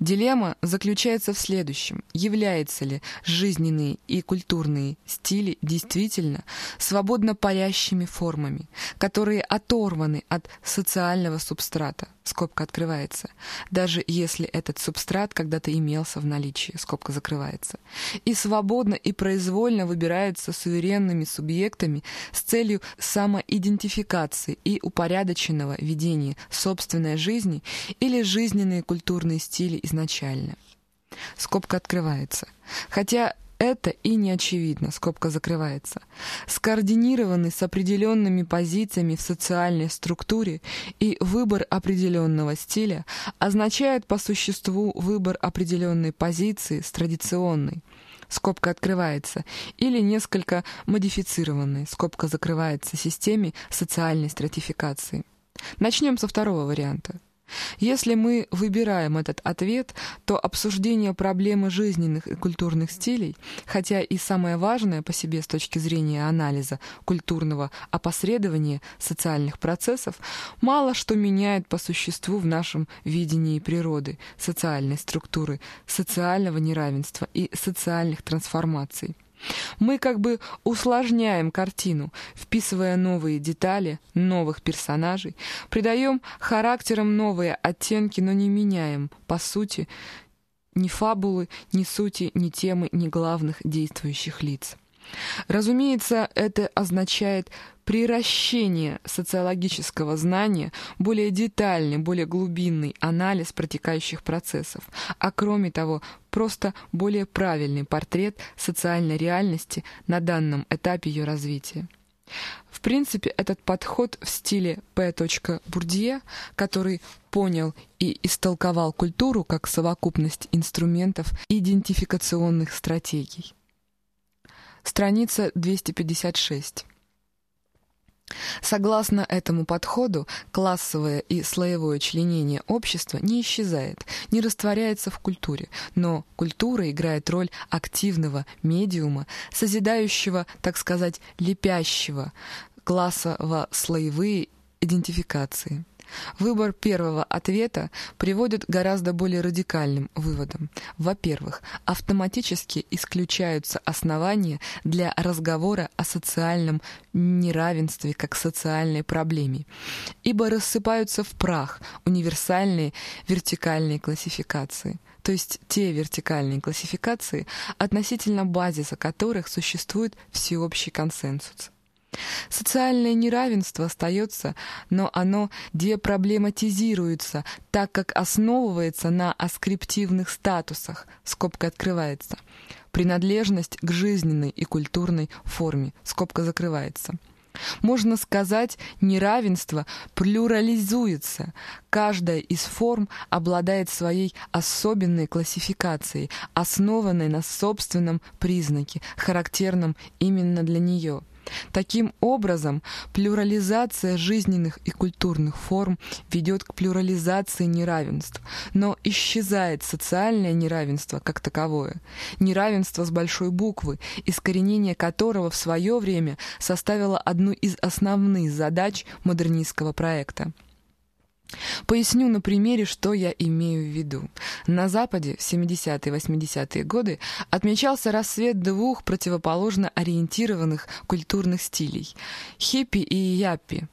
Дилемма заключается в следующем. Являются ли жизненные и культурные стили действительно свободно парящими формами, которые оторваны от социального субстрата, скобка открывается, даже если этот субстрат когда-то имелся в наличии, скобка закрывается, и свободно и произвольно выбираются суверенными субъектами с целью самоидентификации и упорядоченного ведения собственной жизни или жизненные культурные стили изначально. Скобка открывается. Хотя это и не очевидно, скобка закрывается. Скоординированный с определенными позициями в социальной структуре и выбор определенного стиля означает по существу выбор определенной позиции с традиционной, скобка открывается, или несколько модифицированной, скобка закрывается, системе социальной стратификации. Начнем со второго варианта. Если мы выбираем этот ответ, то обсуждение проблемы жизненных и культурных стилей, хотя и самое важное по себе с точки зрения анализа культурного опосредования социальных процессов, мало что меняет по существу в нашем видении природы, социальной структуры, социального неравенства и социальных трансформаций. Мы как бы усложняем картину, вписывая новые детали, новых персонажей, придаем характерам новые оттенки, но не меняем, по сути, ни фабулы, ни сути, ни темы, ни главных действующих лиц. Разумеется, это означает приращение социологического знания, более детальный, более глубинный анализ протекающих процессов, а кроме того, просто более правильный портрет социальной реальности на данном этапе ее развития. В принципе, этот подход в стиле П. Бурдье, который понял и истолковал культуру как совокупность инструментов идентификационных стратегий. Страница 256. Согласно этому подходу, классовое и слоевое членение общества не исчезает, не растворяется в культуре, но культура играет роль активного медиума, созидающего, так сказать, лепящего классово-слоевые идентификации. Выбор первого ответа приводит к гораздо более радикальным выводам. Во-первых, автоматически исключаются основания для разговора о социальном неравенстве как социальной проблеме, ибо рассыпаются в прах универсальные вертикальные классификации – то есть те вертикальные классификации, относительно базиса которых существует всеобщий консенсус. Социальное неравенство остается, но оно депроблематизируется, так как основывается на аскриптивных статусах, скобка открывается, принадлежность к жизненной и культурной форме, скобка закрывается. Можно сказать, неравенство плюрализуется. Каждая из форм обладает своей особенной классификацией, основанной на собственном признаке, характерном именно для нее – Таким образом, плюрализация жизненных и культурных форм ведет к плюрализации неравенств, но исчезает социальное неравенство как таковое, неравенство с большой буквы, искоренение которого в свое время составило одну из основных задач модернистского проекта. Поясню на примере, что я имею в виду. На Западе в 70-е и 80-е годы отмечался рассвет двух противоположно ориентированных культурных стилей – хиппи и яппи.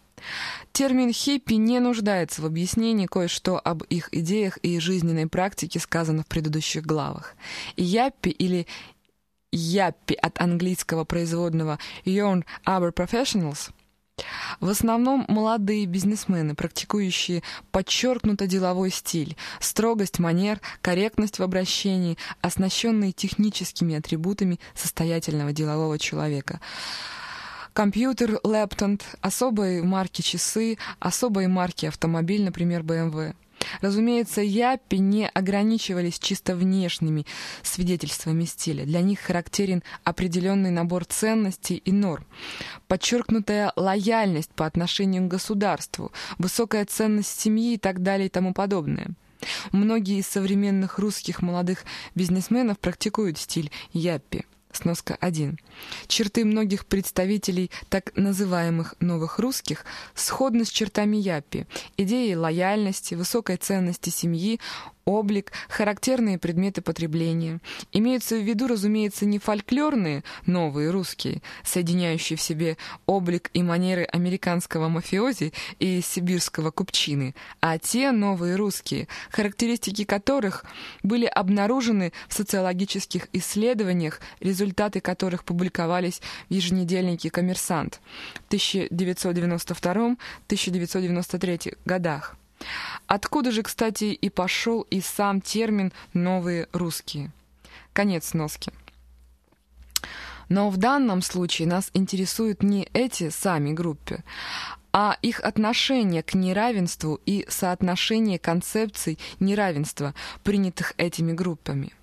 Термин «хиппи» не нуждается в объяснении, кое-что об их идеях и жизненной практике сказано в предыдущих главах. Яппи или яппи от английского производного «Young Aber Professionals» В основном молодые бизнесмены, практикующие подчеркнуто деловой стиль, строгость манер, корректность в обращении, оснащенные техническими атрибутами состоятельного делового человека. Компьютер, лэптоп, особые марки часы, особые марки автомобиль, например, BMW. Разумеется, яппи не ограничивались чисто внешними свидетельствами стиля. Для них характерен определенный набор ценностей и норм, подчеркнутая лояльность по отношению к государству, высокая ценность семьи и так далее и тому подобное. Многие из современных русских молодых бизнесменов практикуют стиль яппи. Сноска 1. Черты многих представителей так называемых «новых русских» сходны с чертами Яппи. Идеи лояльности, высокой ценности семьи, облик, характерные предметы потребления. Имеются в виду, разумеется, не фольклорные новые русские, соединяющие в себе облик и манеры американского мафиози и сибирского купчины, а те новые русские, характеристики которых были обнаружены в социологических исследованиях, результаты которых публиковались в еженедельнике «Коммерсант» в 1992-1993 годах. Откуда же, кстати, и пошел и сам термин «новые русские». Конец носки. Но в данном случае нас интересуют не эти сами группы, а их отношение к неравенству и соотношение концепций неравенства, принятых этими группами.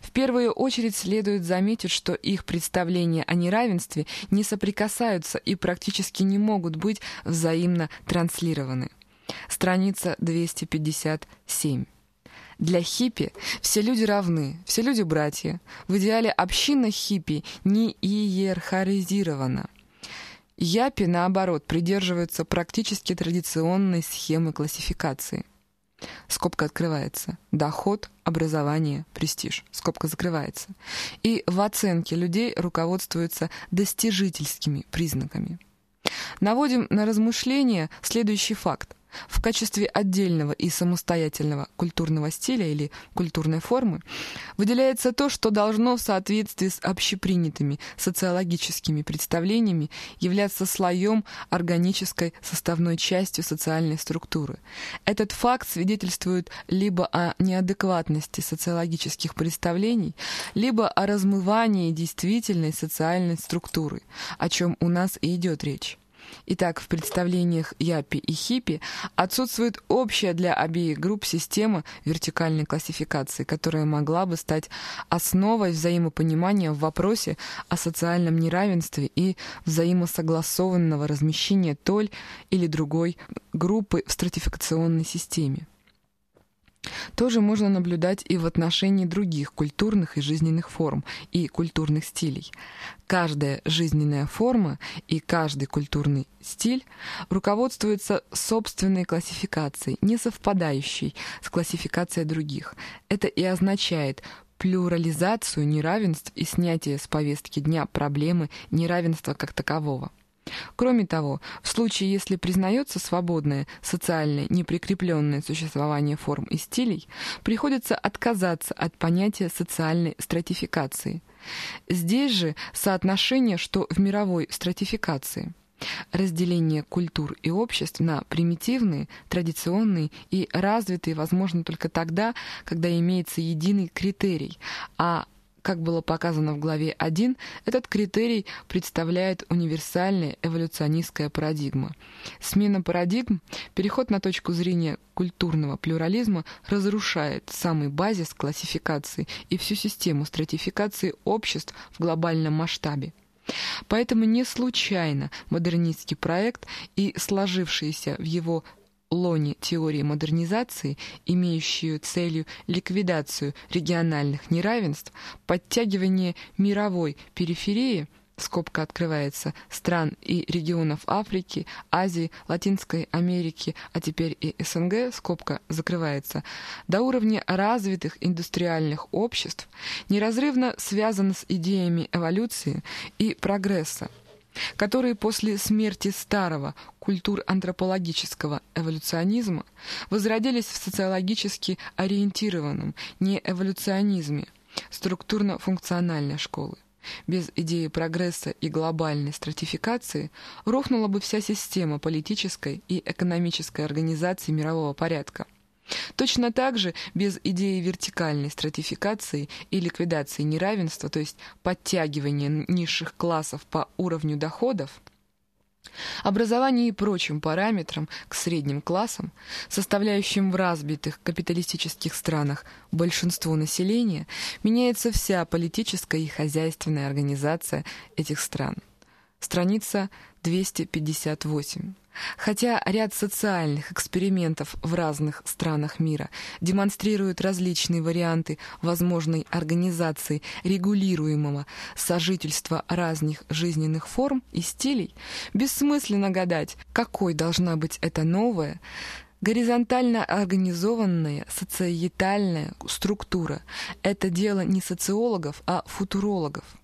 В первую очередь следует заметить, что их представления о неравенстве не соприкасаются и практически не могут быть взаимно транслированы. Страница 257. Для хиппи все люди равны, все люди братья. В идеале община хиппи не иерархизирована. Япи, наоборот, придерживаются практически традиционной схемы классификации. Скобка открывается. Доход, образование, престиж. Скобка закрывается. И в оценке людей руководствуются достижительскими признаками. Наводим на размышление следующий факт. В качестве отдельного и самостоятельного культурного стиля или культурной формы выделяется то, что должно в соответствии с общепринятыми социологическими представлениями являться слоем органической составной частью социальной структуры. Этот факт свидетельствует либо о неадекватности социологических представлений, либо о размывании действительной социальной структуры, о чем у нас и идет речь. Итак, в представлениях Япи и Хиппи отсутствует общая для обеих групп система вертикальной классификации, которая могла бы стать основой взаимопонимания в вопросе о социальном неравенстве и взаимосогласованного размещения той или другой группы в стратификационной системе. Тоже можно наблюдать и в отношении других культурных и жизненных форм и культурных стилей. Каждая жизненная форма и каждый культурный стиль руководствуется собственной классификацией, не совпадающей с классификацией других. Это и означает плюрализацию неравенств и снятие с повестки дня проблемы неравенства как такового. Кроме того, в случае, если признается свободное, социальное, неприкрепленное существование форм и стилей, приходится отказаться от понятия социальной стратификации. Здесь же соотношение, что в мировой стратификации. Разделение культур и обществ на примитивные, традиционные и развитые возможно только тогда, когда имеется единый критерий, а как было показано в главе 1, этот критерий представляет универсальная эволюционистская парадигма. Смена парадигм, переход на точку зрения культурного плюрализма разрушает самый базис классификации и всю систему стратификации обществ в глобальном масштабе. Поэтому не случайно модернистский проект и сложившиеся в его лоне теории модернизации, имеющую целью ликвидацию региональных неравенств, подтягивание мировой периферии – скобка открывается, стран и регионов Африки, Азии, Латинской Америки, а теперь и СНГ, скобка закрывается, до уровня развитых индустриальных обществ, неразрывно связано с идеями эволюции и прогресса, которые после смерти старого культур-антропологического эволюционизма возродились в социологически ориентированном неэволюционизме структурно-функциональной школы. Без идеи прогресса и глобальной стратификации рухнула бы вся система политической и экономической организации мирового порядка. Точно так же без идеи вертикальной стратификации и ликвидации неравенства, то есть подтягивания низших классов по уровню доходов, Образование и прочим параметрам к средним классам, составляющим в развитых капиталистических странах большинство населения, меняется вся политическая и хозяйственная организация этих стран. Страница 258. Хотя ряд социальных экспериментов в разных странах мира демонстрируют различные варианты возможной организации регулируемого сожительства разных жизненных форм и стилей, бессмысленно гадать, какой должна быть эта новая, Горизонтально организованная социетальная структура – это дело не социологов, а футурологов –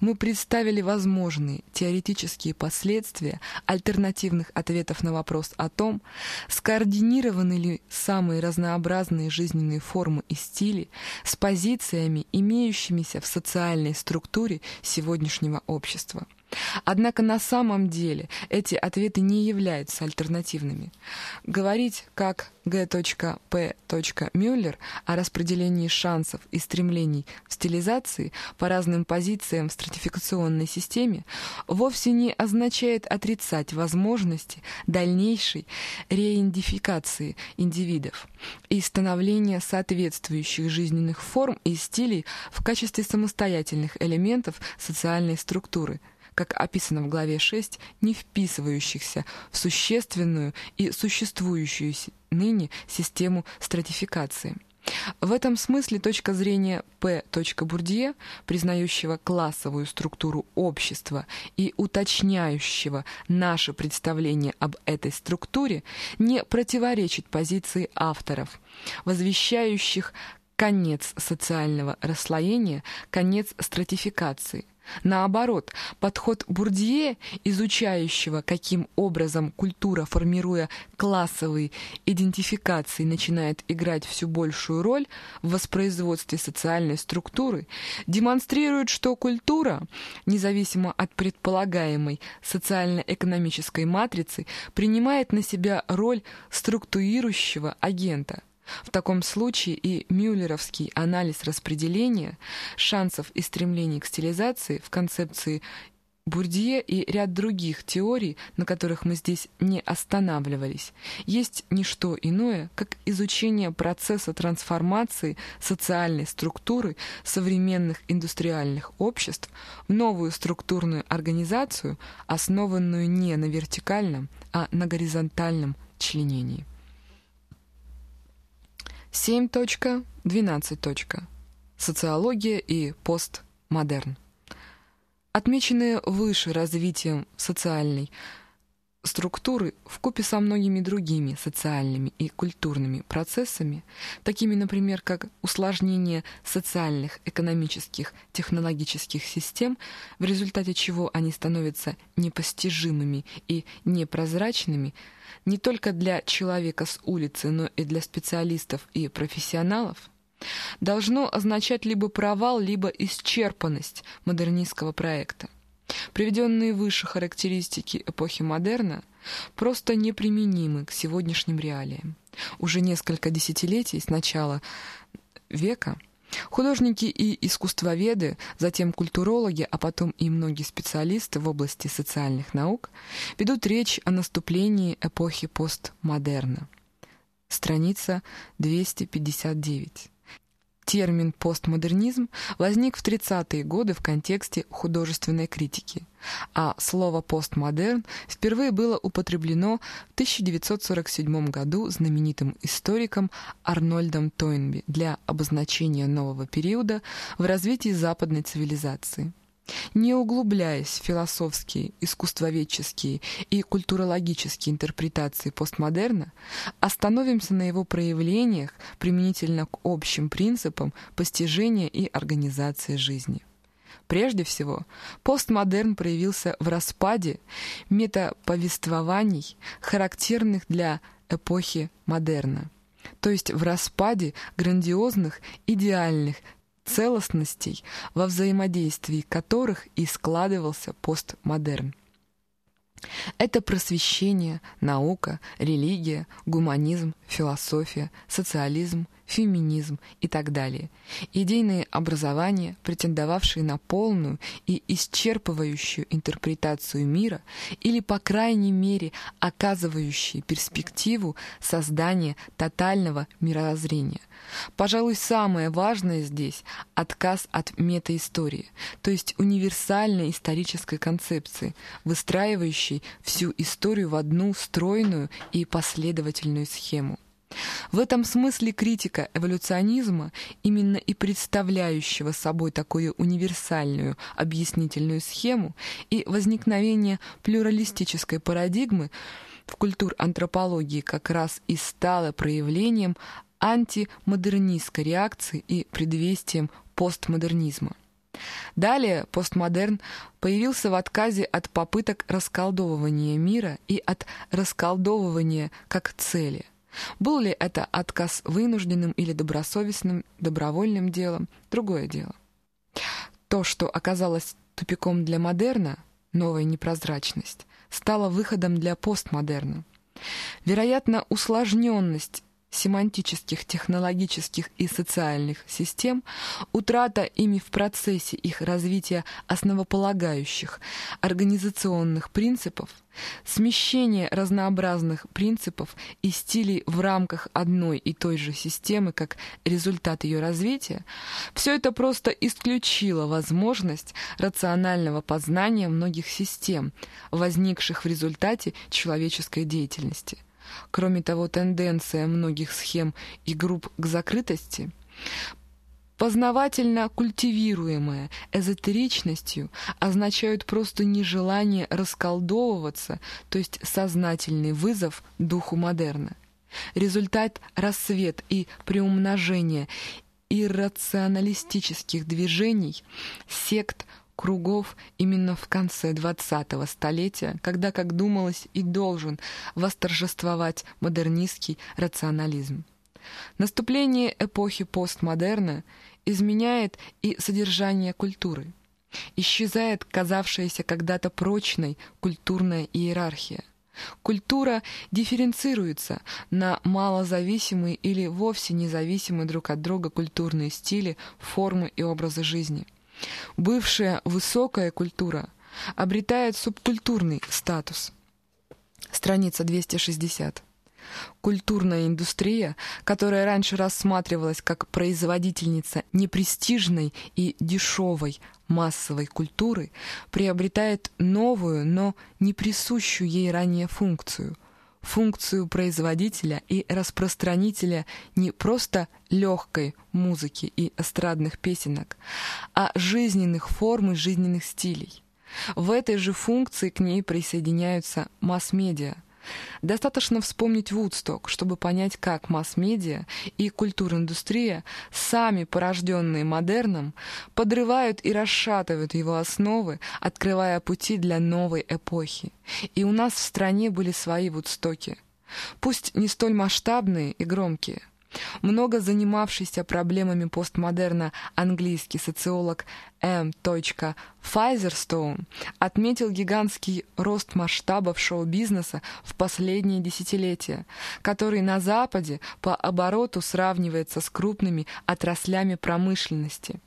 мы представили возможные теоретические последствия альтернативных ответов на вопрос о том, скоординированы ли самые разнообразные жизненные формы и стили с позициями, имеющимися в социальной структуре сегодняшнего общества. Однако на самом деле эти ответы не являются альтернативными. Говорить, как Г.П. Мюллер о распределении шансов и стремлений в стилизации по разным позициям в стратификационной системе, вовсе не означает отрицать возможности дальнейшей реидентификации индивидов и становления соответствующих жизненных форм и стилей в качестве самостоятельных элементов социальной структуры – как описано в главе 6, не вписывающихся в существенную и существующую ныне систему стратификации. В этом смысле точка зрения П. Бурдье, признающего классовую структуру общества и уточняющего наше представление об этой структуре, не противоречит позиции авторов, возвещающих конец социального расслоения, конец стратификации – Наоборот, подход Бурдье, изучающего, каким образом культура, формируя классовые идентификации, начинает играть все большую роль в воспроизводстве социальной структуры, демонстрирует, что культура, независимо от предполагаемой социально-экономической матрицы, принимает на себя роль структурирующего агента. В таком случае и мюллеровский анализ распределения шансов и стремлений к стилизации в концепции Бурдье и ряд других теорий, на которых мы здесь не останавливались, есть не что иное, как изучение процесса трансформации социальной структуры современных индустриальных обществ в новую структурную организацию, основанную не на вертикальном, а на горизонтальном членении. 7.12. Социология и постмодерн. Отмеченные выше развитием социальной структуры в купе со многими другими социальными и культурными процессами, такими, например, как усложнение социальных, экономических, технологических систем, в результате чего они становятся непостижимыми и непрозрачными не только для человека с улицы, но и для специалистов и профессионалов, должно означать либо провал, либо исчерпанность модернистского проекта. Приведенные выше характеристики эпохи модерна просто неприменимы к сегодняшним реалиям. Уже несколько десятилетий с начала века художники и искусствоведы, затем культурологи, а потом и многие специалисты в области социальных наук ведут речь о наступлении эпохи постмодерна. Страница 259. Термин «постмодернизм» возник в 30-е годы в контексте художественной критики, а слово «постмодерн» впервые было употреблено в 1947 году знаменитым историком Арнольдом Тойнби для обозначения нового периода в развитии западной цивилизации. Не углубляясь в философские, искусствоведческие и культурологические интерпретации постмодерна, остановимся на его проявлениях применительно к общим принципам постижения и организации жизни. Прежде всего, постмодерн проявился в распаде метаповествований, характерных для эпохи модерна, то есть в распаде грандиозных идеальных целостностей, во взаимодействии которых и складывался постмодерн. Это просвещение, наука, религия, гуманизм, философия, социализм, феминизм и так далее. Идейные образования, претендовавшие на полную и исчерпывающую интерпретацию мира или, по крайней мере, оказывающие перспективу создания тотального мировоззрения. Пожалуй, самое важное здесь – отказ от метаистории, то есть универсальной исторической концепции, выстраивающей всю историю в одну стройную и последовательную схему. В этом смысле критика эволюционизма, именно и представляющего собой такую универсальную объяснительную схему и возникновение плюралистической парадигмы в культур-антропологии как раз и стало проявлением антимодернистской реакции и предвестием постмодернизма. Далее постмодерн появился в отказе от попыток расколдовывания мира и от расколдовывания как цели – был ли это отказ вынужденным или добросовестным, добровольным делом – другое дело. То, что оказалось тупиком для модерна, новая непрозрачность, стало выходом для постмодерна. Вероятно, усложненность семантических, технологических и социальных систем, утрата ими в процессе их развития основополагающих организационных принципов, смещение разнообразных принципов и стилей в рамках одной и той же системы как результат ее развития, все это просто исключило возможность рационального познания многих систем, возникших в результате человеческой деятельности. Кроме того, тенденция многих схем и групп к закрытости познавательно культивируемая эзотеричностью означают просто нежелание расколдовываться, то есть сознательный вызов духу модерна. Результат – рассвет и приумножение иррационалистических движений, сект, кругов именно в конце XX столетия, когда, как думалось, и должен восторжествовать модернистский рационализм. Наступление эпохи постмодерна изменяет и содержание культуры. Исчезает казавшаяся когда-то прочной культурная иерархия. Культура дифференцируется на малозависимые или вовсе независимые друг от друга культурные стили, формы и образы жизни – Бывшая высокая культура обретает субкультурный статус. Страница 260. Культурная индустрия, которая раньше рассматривалась как производительница непрестижной и дешевой массовой культуры, приобретает новую, но не присущую ей ранее функцию – функцию производителя и распространителя не просто легкой музыки и эстрадных песенок, а жизненных форм и жизненных стилей. В этой же функции к ней присоединяются масс-медиа – Достаточно вспомнить Вудсток, чтобы понять, как масс-медиа и культура-индустрия, сами порожденные модерном, подрывают и расшатывают его основы, открывая пути для новой эпохи. И у нас в стране были свои Вудстоки. Пусть не столь масштабные и громкие – много занимавшийся проблемами постмодерна английский социолог М. Файзерстоун отметил гигантский рост масштабов шоу-бизнеса в последние десятилетия, который на Западе по обороту сравнивается с крупными отраслями промышленности.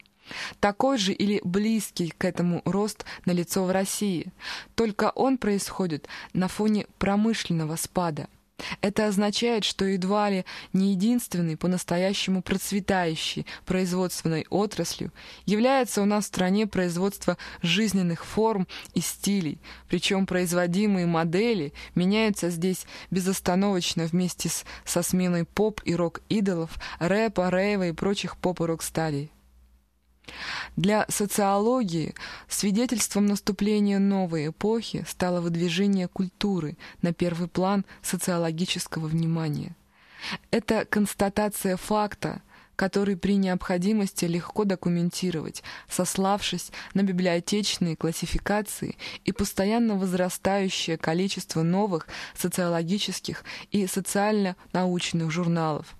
Такой же или близкий к этому рост налицо в России, только он происходит на фоне промышленного спада – это означает, что едва ли не единственной по-настоящему процветающей производственной отраслью является у нас в стране производство жизненных форм и стилей, причем производимые модели меняются здесь безостановочно вместе с, со сменой поп и рок-идолов, рэпа, рейва и прочих поп и рок-стадий. Для социологии свидетельством наступления новой эпохи стало выдвижение культуры на первый план социологического внимания. Это констатация факта, который при необходимости легко документировать, сославшись на библиотечные классификации и постоянно возрастающее количество новых социологических и социально-научных журналов,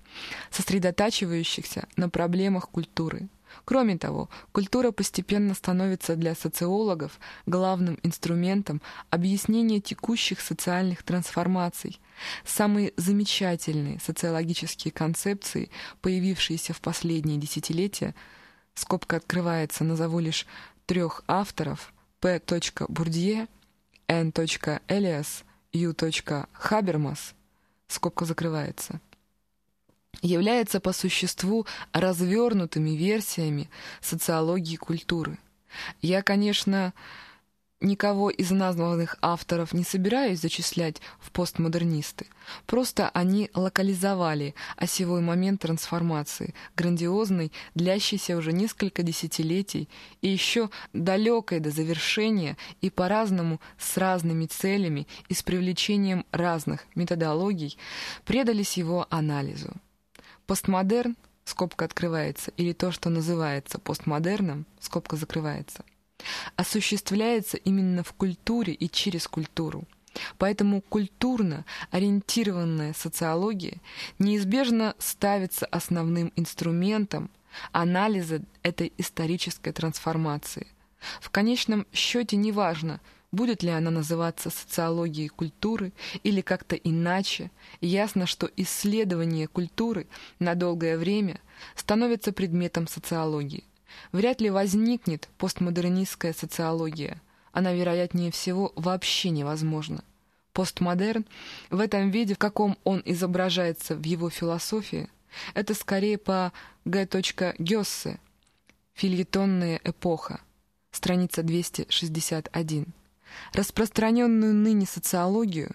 сосредотачивающихся на проблемах культуры. Кроме того, культура постепенно становится для социологов главным инструментом объяснения текущих социальных трансформаций. Самые замечательные социологические концепции, появившиеся в последние десятилетия, скобка открывается, назову лишь трех авторов, П. Бурдье, Н. Элиас, Ю. Хабермас, скобка закрывается – является по существу развернутыми версиями социологии культуры. Я, конечно, никого из названных авторов не собираюсь зачислять в постмодернисты. Просто они локализовали осевой момент трансформации, грандиозной, длящейся уже несколько десятилетий и еще далекой до завершения и по-разному с разными целями и с привлечением разных методологий, предались его анализу. Постмодерн, скобка открывается, или то, что называется постмодерном, скобка закрывается, осуществляется именно в культуре и через культуру. Поэтому культурно ориентированная социология неизбежно ставится основным инструментом анализа этой исторической трансформации. В конечном счете неважно, Будет ли она называться социологией культуры или как-то иначе, ясно, что исследование культуры на долгое время становится предметом социологии. Вряд ли возникнет постмодернистская социология. Она, вероятнее всего, вообще невозможна. Постмодерн в этом виде, в каком он изображается в его философии, это скорее по Г. Гёссе «Фильетонная эпоха», страница 261. Распространенную ныне социологию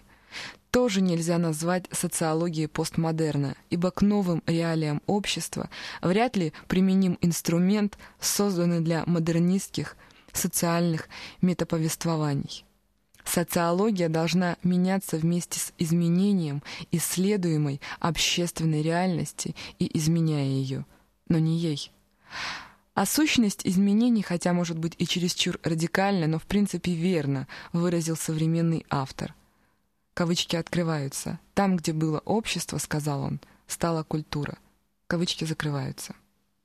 тоже нельзя назвать социологией постмодерна, ибо к новым реалиям общества вряд ли применим инструмент, созданный для модернистских социальных метаповествований. Социология должна меняться вместе с изменением исследуемой общественной реальности и изменяя ее, но не ей. А сущность изменений, хотя может быть и чересчур радикально, но в принципе верно, выразил современный автор. Кавычки открываются. Там, где было общество, сказал он, стала культура. Кавычки закрываются.